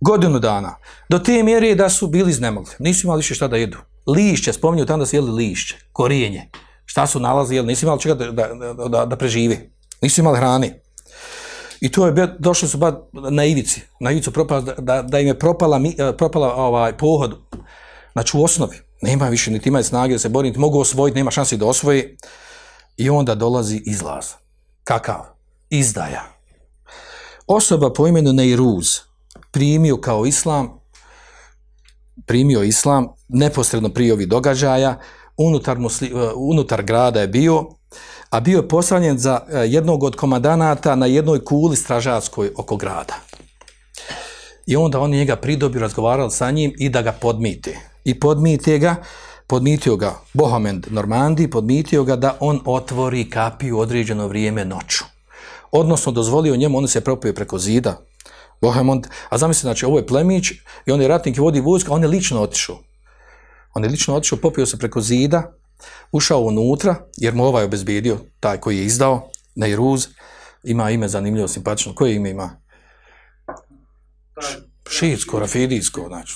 Godinu dana. Do te mjere da su bili iznemogli. Nisu imali više šta da jedu. Lišće, spominju tamo da su jeli lišće, korijenje. Šta su nalazi, jeli, nisu imali čega da, da, da, da preživi. Nisu imali hrane. I to je, došli su ba na ivici, na ivicu propala, da, da im je propala, e, propala ovaj, pohod, znači u osnovi. Nema više, niti imaju snage da se bori, niti mogu osvojiti, nema šansi da osvoji. I onda dolazi izlaz. Kakav? Izdaja. Osoba po imenu Neiruz primio kao islam, primio islam neposredno prije ovih događaja, unutar, musli, uh, unutar grada je bio, a bio je poslanjen za uh, jednog od komandanata na jednoj kuli stražarskoj oko grada. I onda oni njega pridobiju, razgovarali sa njim i da ga podmite. I podmite ga podmitio ga, Bohemond Normandi, podmitio ga da on otvori kapiju određeno vrijeme noću. Odnosno, dozvolio njemu, on se propio preko zida, Bohemond, a zamisli, znači, ovo je plemić i on je ratnik i vodi vojsku, on je lično otišao. On je lično otišao, popio se preko zida, ušao unutra, jer mu ovaj obezbijedio, taj koji je izdao, Neiruz, ima ime zanimljivo, simpatično. Koje ime ima? Šiitsko, rafidijsko, znači.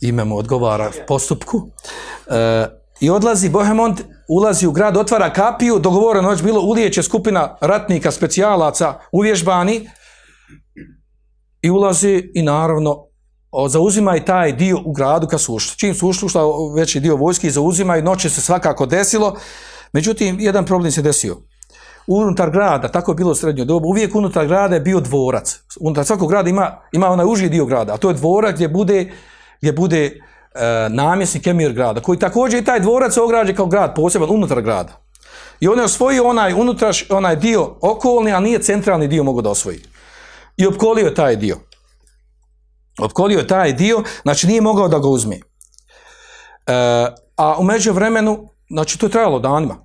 Ime mu odgovara postupku. E, I odlazi Bohemond, ulazi u grad, otvara kapiju, dogovoreno već bilo ulijeće skupina ratnika, specijalaca, uvježbani i ulazi i naravno zauzima i taj dio u gradu kad su ušli. Čim su ušli, ušla veći dio vojski zauzima noće se svakako desilo. Međutim, jedan problem se desio. Unutar grada, tako je bilo u srednjoj dobu, uvijek unutar grada je bio dvorac. Unutar svakog grada ima, ima onaj uži dio grada, a to je dvorac gdje bude, gdje bude e, namjesnik emir grada, koji također i taj dvorac ograđe kao grad, poseban unutar grada. I on je osvojio onaj unutraš, onaj dio okolni, a nije centralni dio mogu da osvoji. I opkolio je taj dio. Opkolio je taj dio, znači nije mogao da ga uzme. E, a u međuvremenu, znači to je trajalo danima,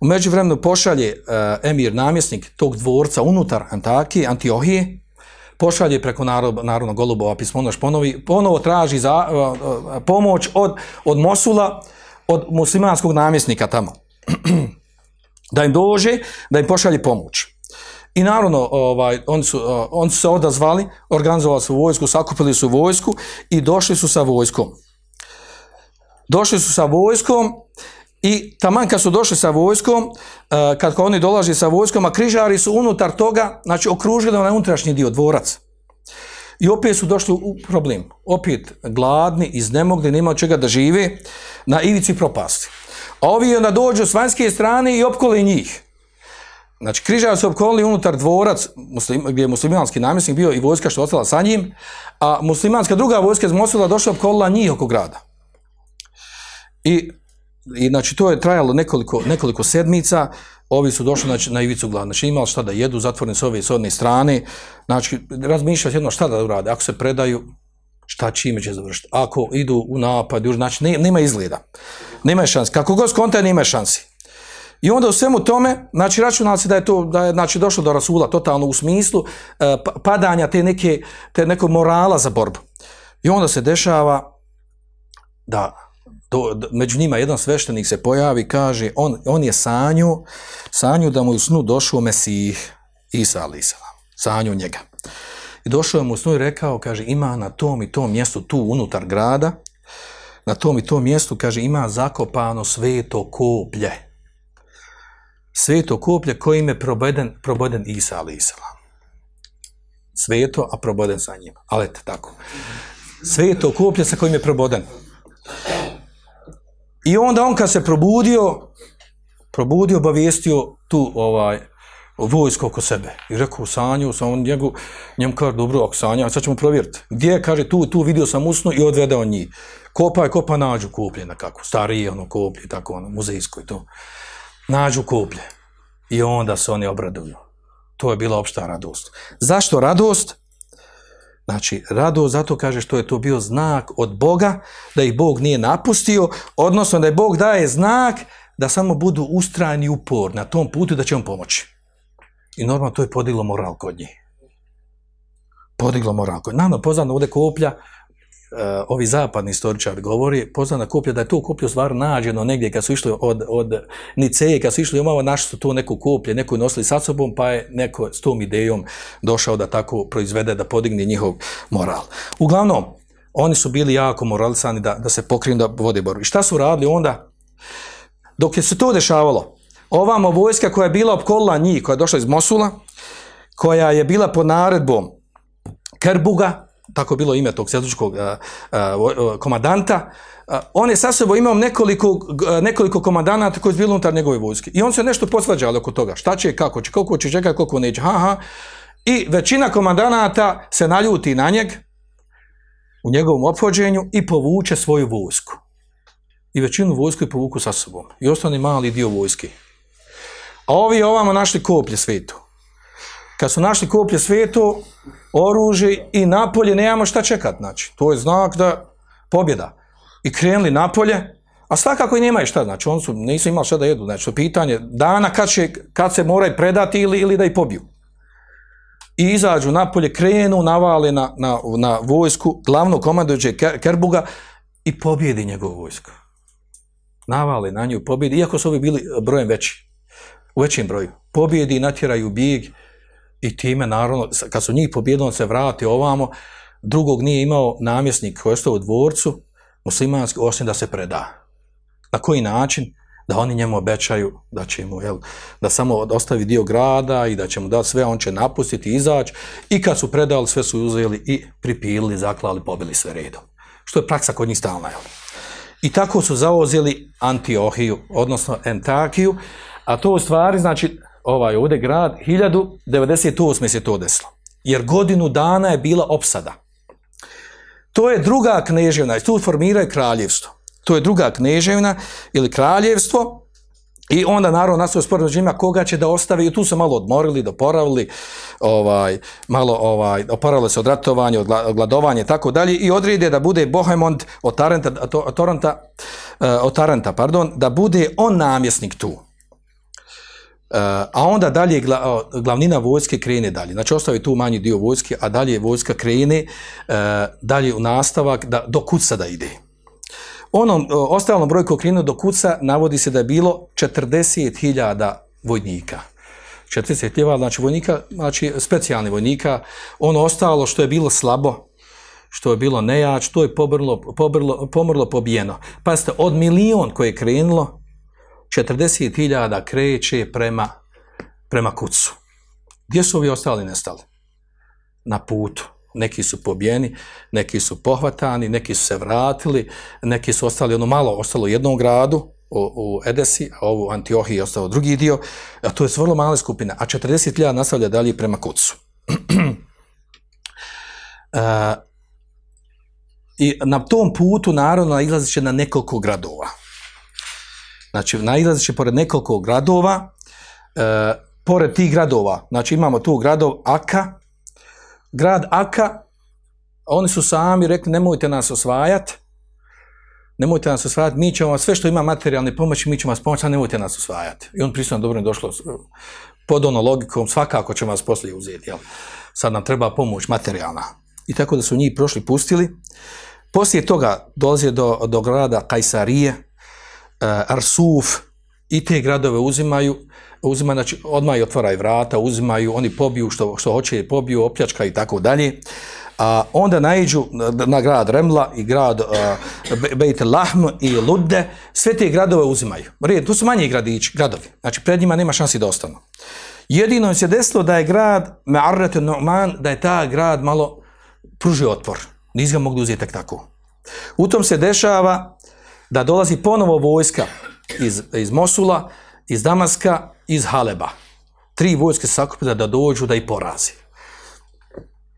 u međuvremenu pošalje e, emir namjesnik tog dvorca unutar Antakije, Antiohije, pošalje preko narod, narodnog golubova pismonoš ponovi, ponovo traži za, e, pomoć od, od Mosula, od muslimanskog namjesnika tamo. da im dođe, da im pošalje pomoć. I naravno, ovaj, oni, su, uh, oni su se odazvali, organizovali su vojsku, sakupili su vojsku i došli su sa vojskom. Došli su sa vojskom i taman kad su došli sa vojskom, uh, kad oni dolazi sa vojskom, a križari su unutar toga, znači okružili onaj unutrašnji dio, dvorac. I opet su došli u problem. Opet gladni, iznemogli, nema od čega da žive, na ivici propasti. A ovi onda dođu s vanjske strane i opkoli njih. Znači, križari su opkolili unutar dvorac, muslim, gdje je muslimanski namjesnik bio i vojska što ostala sa njim, a muslimanska druga vojska iz Mosula došla opkolila njih oko grada. I, i znači, to je trajalo nekoliko, nekoliko sedmica, ovi su došli znači, na ivicu glada, znači imali šta da jedu, zatvoreni s ove i s odne strane, znači, razmišljati jedno šta da urade, ako se predaju, šta čime će završiti, ako idu u napad, znači, ne, nema izgleda, nema šansi, kako god skontaj, nema šansi. I onda u svemu tome, znači računali se da je to, da je znači došlo do rasula totalno u smislu e, padanja te neke, te nekog morala za borbu. I onda se dešava da do, među njima jedan sveštenik se pojavi, kaže, on, on je sanju, sanju da mu u snu došao Mesih, Isa ali sanju njega. I došao je mu u snu i rekao, kaže, ima na tom i tom mjestu, tu unutar grada, na tom i tom mjestu, kaže, ima zakopano sveto koplje sveto koplje kojim je probeden, probeden Isa ali Isala. Sveto, a probeden sa njim. Ali eto, tako. Sveto koplje sa kojim je proboden. I onda on kad se probudio, probudio, obavijestio tu ovaj, vojsko oko sebe. I rekao sanju, sam on njegu, njemu kaže, dobro, ako sanja, sad ćemo provjeriti. Gdje, kaže, tu, tu vidio sam usnu i odvedao njih. Kopa je, kopa nađu koplje nekako, starije ono koplje, tako ono, muzejsko i to nađu kuplje. I onda se oni obraduju. To je bila opšta radost. Zašto radost? Znači, radost zato kaže što je to bio znak od Boga, da ih Bog nije napustio, odnosno da je Bog daje znak da samo budu ustrajni upor na tom putu da će on pomoći. I normalno to je podiglo moral kod njih. Podiglo moral kod njih. Naravno, poznano ovdje koplja, ovi zapadni istoričari govori, poznana koplja, da je to koplje stvar nađeno negdje kad su išli od, od Niceje, kad su išli umalo, našli su to neku koplje, neku nosili sa sobom, pa je neko s tom idejom došao da tako proizvede, da podigne njihov moral. Uglavnom, oni su bili jako moralisani da, da se pokriju da vode. I šta su radili onda? Dok je se to dešavalo, ovamo vojska koja je bila opkolila njih, koja je došla iz Mosula, koja je bila pod naredbom Kerbuga, tako je bilo ime tog seljučkog komadanta, a, on je sa sobom imao nekoliko, nekoliko komadanata koji su bili unutar njegove vojske. I on se nešto posvađali oko toga. Šta će, kako će, koliko će čekati, koliko neće. Ha, ha. I većina komandanata se naljuti na njeg u njegovom ophođenju i povuče svoju vojsku. I većinu vojsku povuku sa sobom. I ostane mali dio vojske. A ovi ovamo našli koplje svetu. Kad su našli koplje svetu, oružje i napolje, nemamo šta čekat, znači. To je znak da pobjeda. i krenuli napolje, a svakako i nemaju šta, znači oni su, nisu imali šta da jedu, znači pitanje dana kad, će, kad se moraju predati ili, ili da ih pobiju. I izađu napolje, krenu, navale na, na, na vojsku, glavnog komandojuće Kerbuga i pobjedi njegovu vojsku. Navale na nju, pobjedi, iako su ovi bili brojem veći, u većem broju. Pobjedi, natjeraju bijeg i time, naravno, kad su njih pobjedili, on se vrati ovamo, drugog nije imao namjesnik koji je u dvorcu, muslimanski, osim da se preda. Na koji način? Da oni njemu obećaju da će mu, jel, da samo ostavi dio grada i da će mu dati sve, on će napustiti, izaći i kad su predali, sve su uzeli i pripilili, zaklali, pobili sve redom. Što je praksa kod njih stalna, jel? I tako su zauzeli Antiohiju, odnosno Entakiju, a to u stvari, znači, ovaj ovdje grad, 1098. se to desilo. Jer godinu dana je bila opsada. To je druga kneževna, tu formiraju kraljevstvo to je druga kneževina ili kraljevstvo, i onda naravno nastao spor među koga će da ostavi i tu su malo odmorili, doporavili, ovaj, malo ovaj, oporavili se od ratovanja, od gladovanja i tako dalje i odrede da bude Bohemond od Tarenta, od Toranta, eh, od Taranta, pardon, da bude on namjesnik tu. A onda dalje glavnina vojske krene dalje. Znači ostavi tu manji dio vojske, a dalje vojska krene eh, dalje u nastavak da, do kuca da ide onom ostalom brojku okrinu do kuca navodi se da je bilo 40.000 vojnika. 40.000 znači vojnika, znači specijalni vojnika. Ono ostalo što je bilo slabo, što je bilo nejač, to je pomrlo, pomrlo, pomrlo pobijeno. Pazite, od milion koje je krenulo, 40.000 kreće prema, prema kucu. Gdje su ovi ostali nestali? Na putu neki su pobijeni, neki su pohvatani, neki su se vratili, neki su ostali ono malo, ostalo u jednom gradu, u, u Edesi, a ovu Antiohiji je ostao drugi dio, a to je vrlo male skupine, a 40.000 nastavlja dalje prema kucu. e, I na tom putu naravno nailazit će na nekoliko gradova. Znači, nailazit će pored nekoliko gradova, e, pored tih gradova, znači imamo tu gradov Aka, grad Aka, oni su sami rekli nemojte nas osvajati, nemojte nas osvajati, mi ćemo sve što ima materijalne pomoći, mi ćemo vas pomoći, a nemojte nas osvajati. I on pristupno dobro je došlo pod ono logikom, svakako ćemo vas poslije uzeti, jel? Sad nam treba pomoć materijalna. I tako da su njih prošli pustili. Poslije toga dolazi do, do grada Kajsarije, Arsuf, i te gradove uzimaju, uzimaju, znači odmah i otvaraju vrata, uzimaju, oni pobiju što, što hoće, pobiju, opljačka i tako dalje. A onda naiđu na grad Remla i grad uh, Beit Lahm i Ludde, sve te gradove uzimaju. Red, tu su manji gradići, gradovi, znači pred njima nema šansi da ostanu. Jedino se desilo da je grad Me'arret Nu'man, da je ta grad malo pružio otpor. Nisu ga mogli uzeti tako. U tom se dešava da dolazi ponovo vojska iz, iz Mosula, iz Damaska, iz Haleba. Tri vojske sakupila da dođu da i porazi.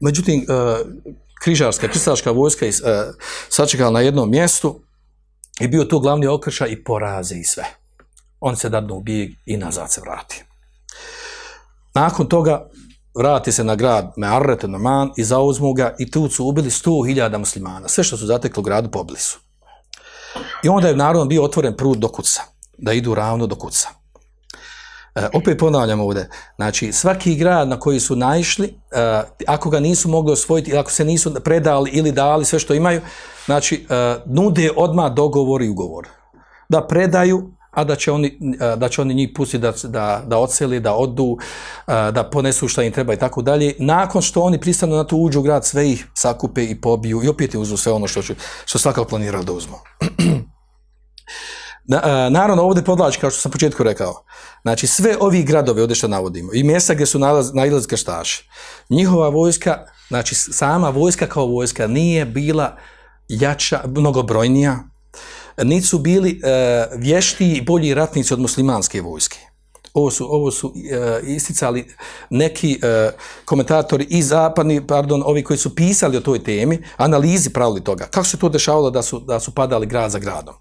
Međutim, uh, križarska, kristaška vojska uh, sačekala na jednom mjestu i bio to glavni okršaj i poraze i sve. On se dadnu u bijeg i nazad se vrati. Nakon toga vrati se na grad Me'arret Man i zauzmu ga i tu su ubili 100.000 muslimana. Sve što su zatekli u gradu pobili. I onda je naravno bio otvoren prut do kuca, da idu ravno do kuca. E, opet ponavljam ovdje, znači svaki grad na koji su naišli, e, ako ga nisu mogli osvojiti, ako se nisu predali ili dali sve što imaju, znači e, nude odmah dogovor i ugovor. Da predaju, a da će oni, da će oni njih pustiti da, da, da oceli, da odu, da ponesu što im treba i tako dalje. Nakon što oni pristanu na to uđu u grad, sve ih sakupe i pobiju i opet uzmu sve ono što, ću, što svakako planirali da uzmu. E, naravno, ovdje podlači, kao što sam početku rekao, znači sve ovi gradovi ovdje što navodimo i mjesta gdje su nalaz, krštaši, njihova vojska, znači sama vojska kao vojska nije bila jača, mnogobrojnija, niti su bili e, vješti i bolji ratnici od muslimanske vojske. Ovo su, ovo su e, isticali neki e, komentatori i zapadni, pardon, ovi koji su pisali o toj temi, analizi pravili toga. Kako se to dešavalo da su, da su padali grad za gradom?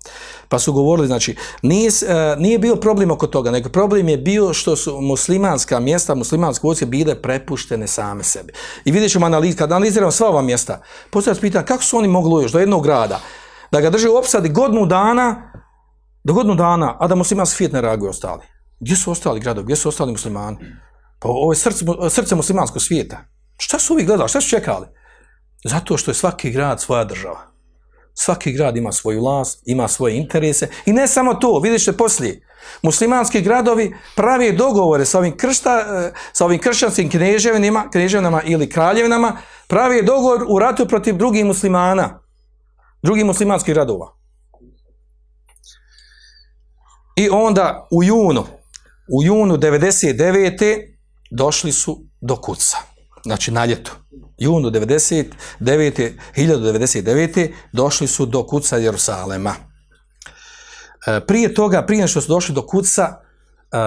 Pa su govorili, znači, nije, e, nije bio problem oko toga, nego problem je bio što su muslimanska mjesta, muslimanske vojske bile prepuštene same sebi. I vidjet ćemo analiz, kad analiziramo sva ova mjesta, postavljamo pitanje kako su oni mogli još do jednog grada, da ga drže u opsadi godinu dana, do godinu dana, a da muslimanski svijet ne reaguje ostali. Gdje su ostali gradovi, gdje su ostali muslimani? Pa ovo je srce, srce muslimanskog svijeta. Šta su ovi gledali, šta su čekali? Zato što je svaki grad svoja država. Svaki grad ima svoju vlast, ima svoje interese i ne samo to, vidjet ćete poslije. Muslimanski gradovi pravi dogovore sa ovim, kršta, e, sa ovim kršćanskim knježevinama, knježevinama ili kraljevinama, pravi dogovor u ratu protiv drugih muslimana, drugih muslimanskih gradova. I onda u junu, u junu 99. došli su do kuca. Znači na ljetu. Junu 99. 1099. došli su do kuca Jerusalema. E, Prije toga, prije što su došli do kuca, e,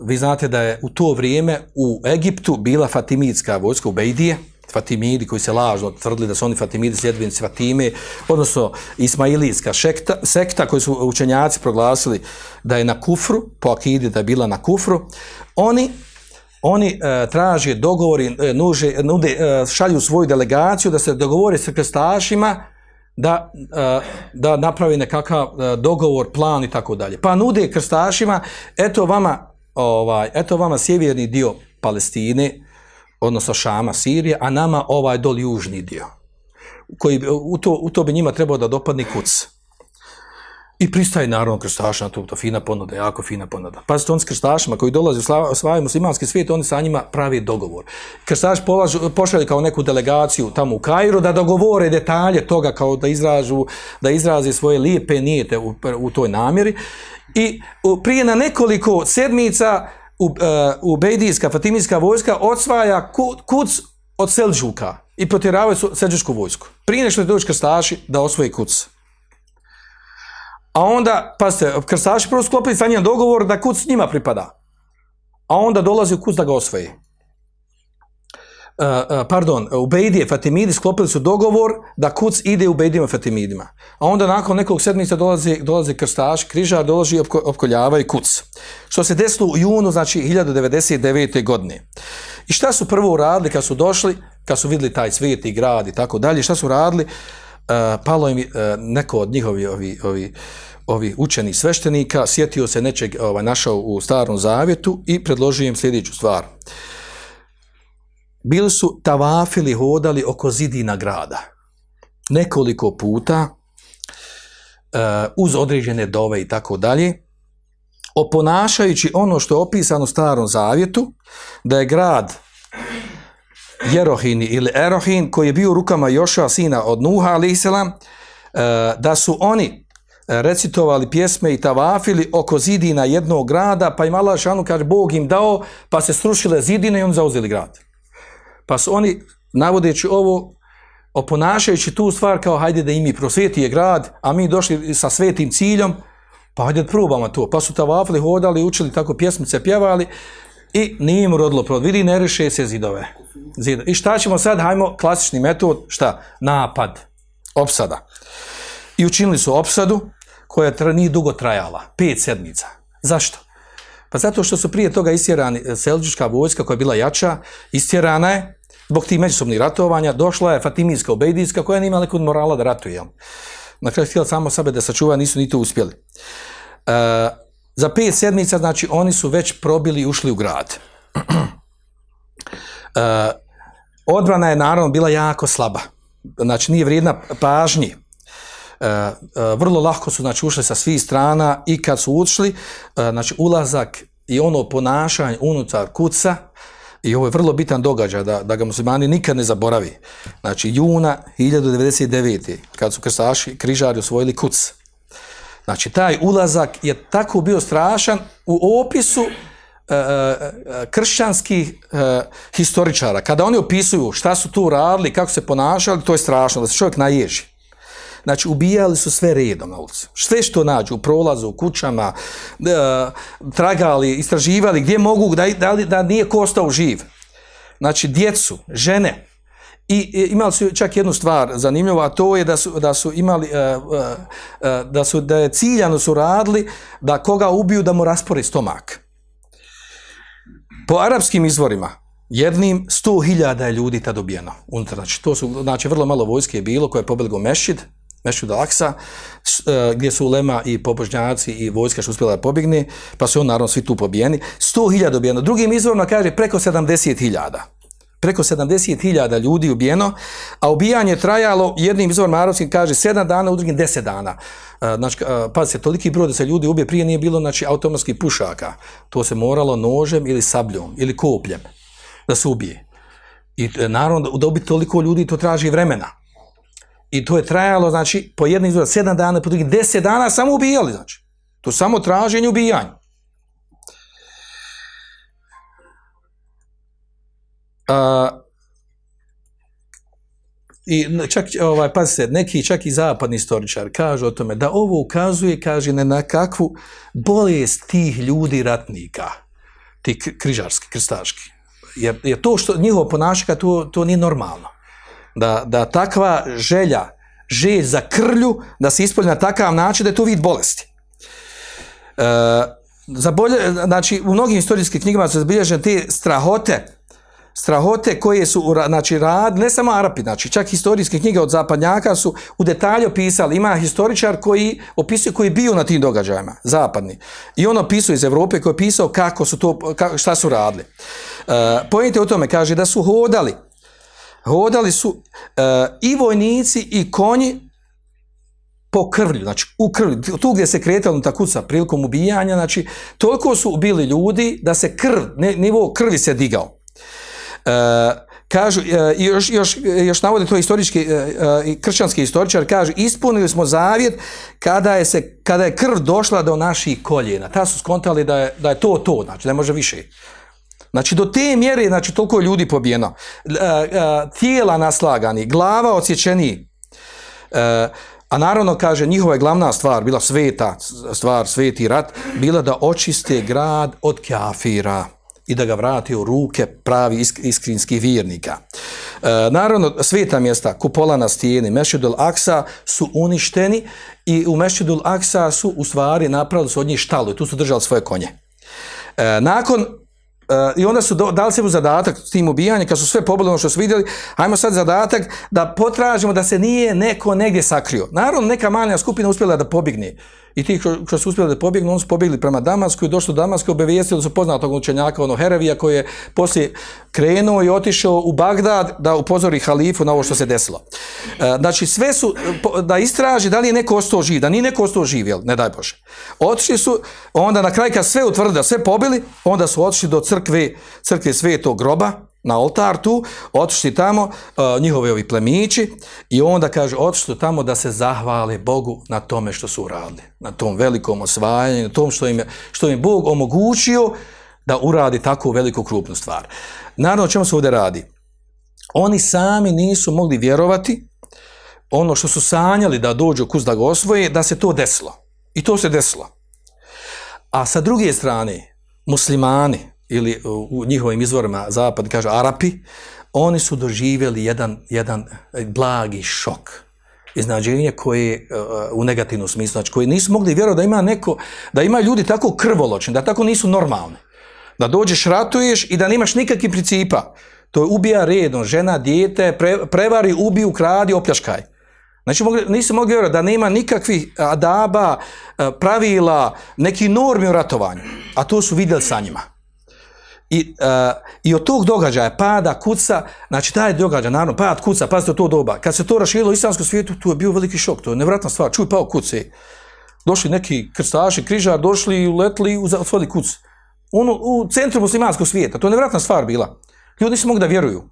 vi znate da je u to vrijeme u Egiptu bila Fatimidska vojska u Bejdije, Fatimidi koji se lažno tvrdili da su oni Fatimidi sljedbenici Fatime, odnosno Ismailijska šekta, sekta koju su učenjaci proglasili da je na kufru, po akidi da je bila na kufru, oni oni e, traže dogovori, e, nuže, nude, e, šalju svoju delegaciju da se dogovore sa krstašima da, e, da napravi nekakav e, dogovor, plan i tako dalje. Pa nude krstašima, eto vama, ovaj, eto vama sjeverni dio Palestine, odnosno Šama, Sirije, a nama ovaj dol južni dio. Koji, u, to, u to bi njima trebao da dopadne kuc. I pristaje naravno krstaša na to, to fina ponuda, jako fina ponuda. Pazite, on s krstašima koji dolaze u osvajaju muslimanski svijet, oni sa njima pravi dogovor. Krstaš pošalje kao neku delegaciju tamo u Kairu da dogovore detalje toga kao da izražu, da izraze svoje lijepe nijete u, u toj namjeri. I prije na nekoliko sedmica u, uh, u Bejdijska, Fatimijska vojska odsvaja ku, kuc od Selđuka i protjeravaju su Selđučku vojsku. Prije nešto dođu krstaši da osvoje kuc. A onda, pazite, krstaši prvo sklopili sa njim dogovor da kuc njima pripada. A onda dolazi u kuc da ga osvoji. Uh, uh, pardon, u Bejdije Fatimidi sklopili su dogovor da kuc ide u Bejdijima Fatimidima. A onda nakon nekog sedmica dolazi, dolazi krstaš, križar dolazi i opko, opkoljavaju kuc. Što se desilo u junu, znači 1099. godine. I šta su prvo uradili kad su došli, kad su vidjeli taj sveti grad i tako dalje, šta su radili? Uh, palo im neko od njihovi ovi, ovi, ovi učeni sveštenika, sjetio se nečeg, ovaj, našao u starom zavjetu i predložio im sljedeću stvar. Bili su tavafili, hodali oko zidina grada. Nekoliko puta, uh, uz određene dove i tako dalje, oponašajući ono što je opisano u starom zavjetu, da je grad Jerohin ili Erohin, koji je bio u rukama Joša, sina od Nuha, a.s., da su oni recitovali pjesme i tavafili oko zidina jednog grada, pa im Allah šanu kaže, Bog im dao, pa se srušile zidine i oni zauzeli grad. Pa su oni, navodeći ovo, oponašajući tu stvar kao hajde da im i prosvjeti je grad, a mi došli sa svetim ciljom, pa hajde probamo to. Pa su tavafili, hodali, učili tako pjesmice, pjevali i nije im urodilo plod. Vidi, ne reše se zidove. zidove. I šta ćemo sad? Hajmo, klasični metod, šta? Napad. Opsada. I učinili su opsadu koja tra, nije dugo trajala. Pet sedmica. Zašto? Pa zato što su prije toga istjerani Selđuška vojska koja je bila jača, istjerana je zbog tih međusobnih ratovanja, došla je Fatimijska obejdijska koja nije imala morala da ratuje. Na kraju htjela samo sebe da sačuva, nisu ni to uspjeli. E, za pet sedmica, znači, oni su već probili i ušli u grad. e, odbrana je naravno bila jako slaba. Znači, nije vrijedna pažnje. E, e, vrlo lako su znači, ušli sa svih strana i kad su ušli, e, znači ulazak i ono ponašanje unutar kuca, i ovo je vrlo bitan događaj da, da ga muslimani nikad ne zaboravi. Znači, juna 1099. kad su krstaši križari osvojili kuc. Znači, taj ulazak je tako bio strašan u opisu e, e, kršćanskih e, historičara. Kada oni opisuju šta su tu radili, kako se ponašali, to je strašno, da se čovjek naježi. Znači, ubijali su sve redom na ulici. Sve što nađu, u prolazu, u kućama, e, tragali, istraživali, gdje mogu, da, da, da nije ko ostao živ. Znači, djecu, žene. I, imali su čak jednu stvar zanimljivu, a to je da su, da su imali, e, e, da su, da je ciljano su radili da koga ubiju da mu raspore stomak. Po arapskim izvorima, jednim 100.000 je ljudi tad ubijeno unutar. Znači, to su, znači, vrlo malo vojske je bilo koje je pobjeglo Mešid Mešćud Aksa, e, gdje su ulema i pobožnjaci i vojska što uspjela da pobjegne, pa su on naravno svi tu pobijeni. 100.000 ubijeno. Drugim izvorima kaže preko 70.000 preko 70.000 ljudi ubijeno, a ubijanje je trajalo jednim izvorom arapskim kaže 7 dana, u drugim 10 dana. E, Znači, e, pazite, toliki broj da se ljudi ubije, prije nije bilo znači, automatskih pušaka. To se moralo nožem ili sabljom ili kopljem da se ubije. I naravno da ubiti toliko ljudi to traži vremena. I to je trajalo, znači, po jednim izvorom 7 dana, po drugim 10 dana samo ubijali, znači. To samo traženje ubijanja. A, I čak, ovaj, pazite, neki čak i zapadni istoričar kažu o tome da ovo ukazuje, kaže, ne na kakvu bolest tih ljudi ratnika, ti križarski, krstaški. Jer, jer to što njihovo ponašanje, to, to nije normalno. Da, da takva želja, želj za krlju, da se ispolji na takav način da je to vid bolesti. E, za bolje, znači, u mnogim istorijskim knjigama su zabilježene te strahote, strahote koje su znači rad ne samo Arapi znači čak historijske knjige od zapadnjaka su u detalje opisali. Ima historičar koji opisuje koji je bio na tim događajima zapadni. I on opisuje iz Europe koji je pisao kako su to ka- šta su radili. Uh, pojente u tome kaže da su hodali hodali su e, i vojnici i konji po krvlju, znači u krvlju, tu gdje se kretala ta kuca prilikom ubijanja, znači toliko su ubili ljudi da se krv, nivo krvi se digao. E, kažu, e, još, još, još navode to historički, e, e, kršćanski istoričar, kaže, ispunili smo zavjet kada je, se, kada je krv došla do naših koljena. Ta su skontali da je, da je to to, znači ne može više. Znači do te mjere, znači toliko je ljudi pobijeno. E, e, tijela naslagani, glava odsječeni. E, a naravno, kaže, njihova je glavna stvar, bila sveta stvar, sveti rat, bila da očiste grad od kafira i da ga vrati u ruke pravi isk, iskrinskih vjernika. E, naravno, sveta mjesta, kupola na stijeni, Mešidul Aksa su uništeni i u Mešidul Aksa su u stvari napravili su od njih štalu i tu su držali svoje konje. E, nakon I onda su dali sebi zadatak s tim ubijanjem, kad su sve pobili ono što su vidjeli, ajmo sad zadatak da potražimo da se nije neko negdje sakrio. Naravno, neka manja skupina uspjela da pobjegne. I ti koji su uspjeli da pobjegnu, oni su pobjegli prema Damasku i došli do Damaska, obavijestili su poznatog učenjaka, ono Herevija, koji je poslije krenuo i otišao u Bagdad da upozori halifu na ovo što se desilo. E, znači, sve su, da istraži da li je neko ostao živ, da nije neko ostao živ, jel, ne daj Bože. Otišli su, onda na kraju kad sve utvrdi da sve pobili, onda su otišli do crkve, crkve svetog groba, na oltar tu, otišli tamo, uh, njihovi ovi plemići, i onda kaže, otišli tamo da se zahvale Bogu na tome što su uradili, na tom velikom osvajanju, na tom što im je, što im Bog omogućio da uradi takvu veliku krupnu stvar. Naravno, o čemu se ovdje radi? Oni sami nisu mogli vjerovati ono što su sanjali da dođu kus da ga osvoje, da se to desilo. I to se desilo. A sa druge strane, muslimani, ili u u njihovim izvorima zapad kaže Arapi, oni su doživjeli jedan, jedan blagi šok iznađenje koje uh, u negativnom smislu, znači koji nisu mogli vjerovati da ima neko, da ima ljudi tako krvoločni, da tako nisu normalni. Da dođeš, ratuješ i da nemaš nikakvih principa. To je ubija redom, žena, dijete, pre, prevari, ubi, ukradi, opljaškaj. Znači, mogli, nisu mogli vjerovati da nema nikakvih adaba, pravila, neki normi u ratovanju. A to su vidjeli sa njima. I, uh, I od tog događaja, pada, kuca, znači taj događaj, naravno, pad, kuca, pazite to doba. Kad se to raširilo u islamskom svijetu, tu je bio veliki šok, to je nevratna stvar. Čuj, pao kuce. Došli neki krstaši, križar, došli i uletli i otvorili kuc. Ono, u centru muslimanskog svijeta, to je nevratna stvar bila. Ljudi nisu mogli da vjeruju.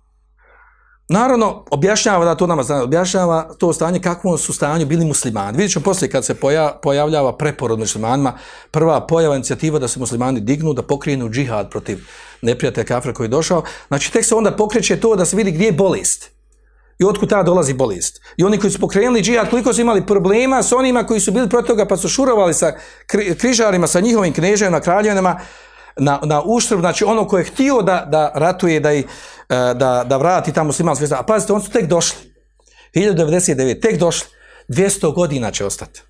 Naravno, objašnjava da to nama zna, objašnjava to stanje kakvom su stanju bili muslimani. Vidjet ćemo poslije kad se poja, pojavljava preporod muslimanima, prva pojava inicijativa da se muslimani dignu, da pokrenu džihad protiv neprijatelja kafra koji je došao. Znači, tek se onda pokreće to da se vidi gdje je bolest. I otkud ta dolazi bolest. I oni koji su pokrenuli džihad, koliko su imali problema s onima koji su bili protiv toga pa su šurovali sa kri, križarima, sa njihovim kneževima, kraljevinama, na, na uštrb, znači ono ko je htio da, da ratuje, da, i, da, da vrati tamo muslimanski svijet. A pazite, oni su tek došli. 1099, tek došli. 200 godina će ostati.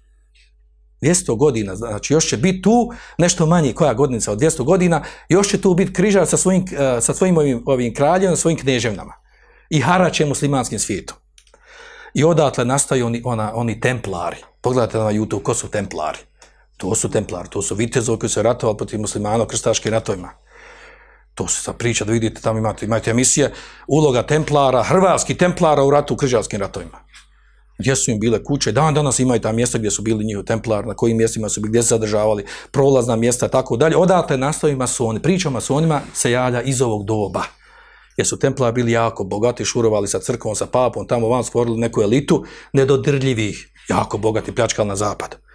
200 godina, znači još će biti tu nešto manje, koja godinica od 200 godina, još će tu biti križar sa svojim, sa svojim ovim, ovim svojim knježevnama i haraće muslimanskim svijetom. I odatle nastaju oni, ona, oni templari. Pogledajte na YouTube, ko su templari? To su templari, to su vitezovi koji su ratovali protiv muslimana u krstaškim ratovima. To se sad priča da vidite, tamo imate, imate emisije, uloga templara, hrvatskih templara u ratu u križarskim ratovima. Gdje su im bile kuće, dan danas imaju ta mjesta gdje su bili njihovi templari, na kojim mjestima su bili, gdje se zadržavali, prolazna mjesta, tako dalje. Odatle nastaju masoni. Priča o masonima se javlja iz ovog doba. Jer su templari bili jako bogati, šurovali sa crkvom, sa papom, tamo van stvorili neku elitu nedodirljivih, jako bogati, pljačkali na zapad.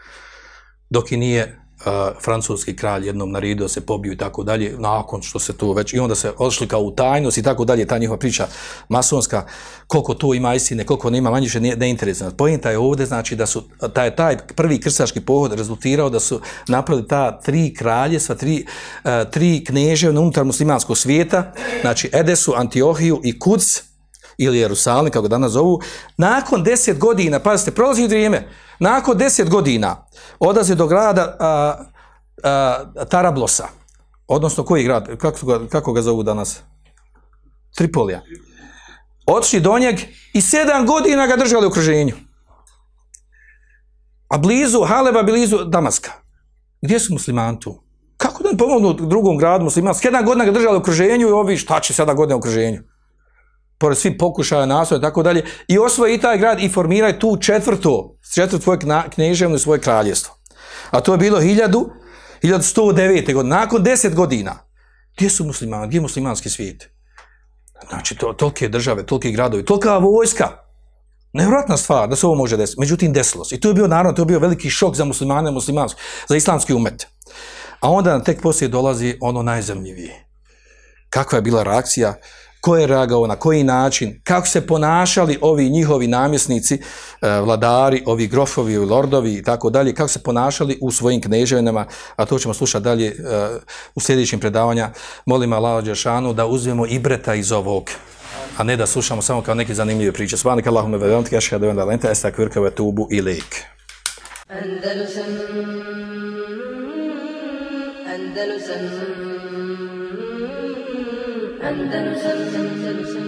Dok i nije uh, francuski kralj jednom naredio se pobiju i tako dalje, nakon što se to već, i onda se odšli kao u tajnost i tako dalje, ta njihova priča masonska, koliko to ima istine, koliko nema, manje više ne, ne interesuje. Pojenta je ovdje, znači da su, taj, taj prvi krstaški pohod rezultirao da su napravili ta tri kraljevstva, tri, uh, tri kneže unutar muslimanskog svijeta, znači Edesu, Antiohiju i Kuc, ili Jerusalim, kako danas zovu, nakon deset godina, pazite, prolazi vrijeme, nakon deset godina odlaze do grada a, a, Tarablosa, odnosno koji grad, kako ga, kako ga zovu danas? Tripolija. Otišli do njeg i sedam godina ga držali u okruženju. A blizu Haleba, blizu Damaska. Gdje su muslimani tu? Kako da im pomognu drugom gradu muslimanski? Sedam godina ga držali u okruženju i ovi šta će sedam godina u okruženju? Pored svih pokušaja, nastoja i tako dalje, i osvoje i taj grad i formiraju tu četvrto, četvrto svoje knježevno i svoje kraljestvo. A to je bilo 1000, 1109. godine, nakon deset godina. Gdje su muslimani, gdje je muslimanski svijet? Znači, to, tolike države, toliki gradovi, tolika vojska. Nevjerojatna stvar da se ovo može desiti. Međutim, desilo se. I to je bio, naravno, to je bio veliki šok za muslimane, muslimanski, za islamski umet. A onda tek poslije dolazi ono najzemljivije. Kakva je bila reakcija? Ko je reagao, na koji način, kako se ponašali ovi njihovi namjesnici, vladari, ovi grofovi, lordovi i tako dalje, kako se ponašali u svojim kneževinama, a to ćemo slušati dalje u sljedećim predavanja. Molim Allah Đešanu da uzmemo i breta iz ovog, a ne da slušamo samo kao neke zanimljive priče. Svanika Allahume vedelamti, ašhadu en da lenta, estakvirka ve tubu ilik. Andalusam Andalusam Andalusam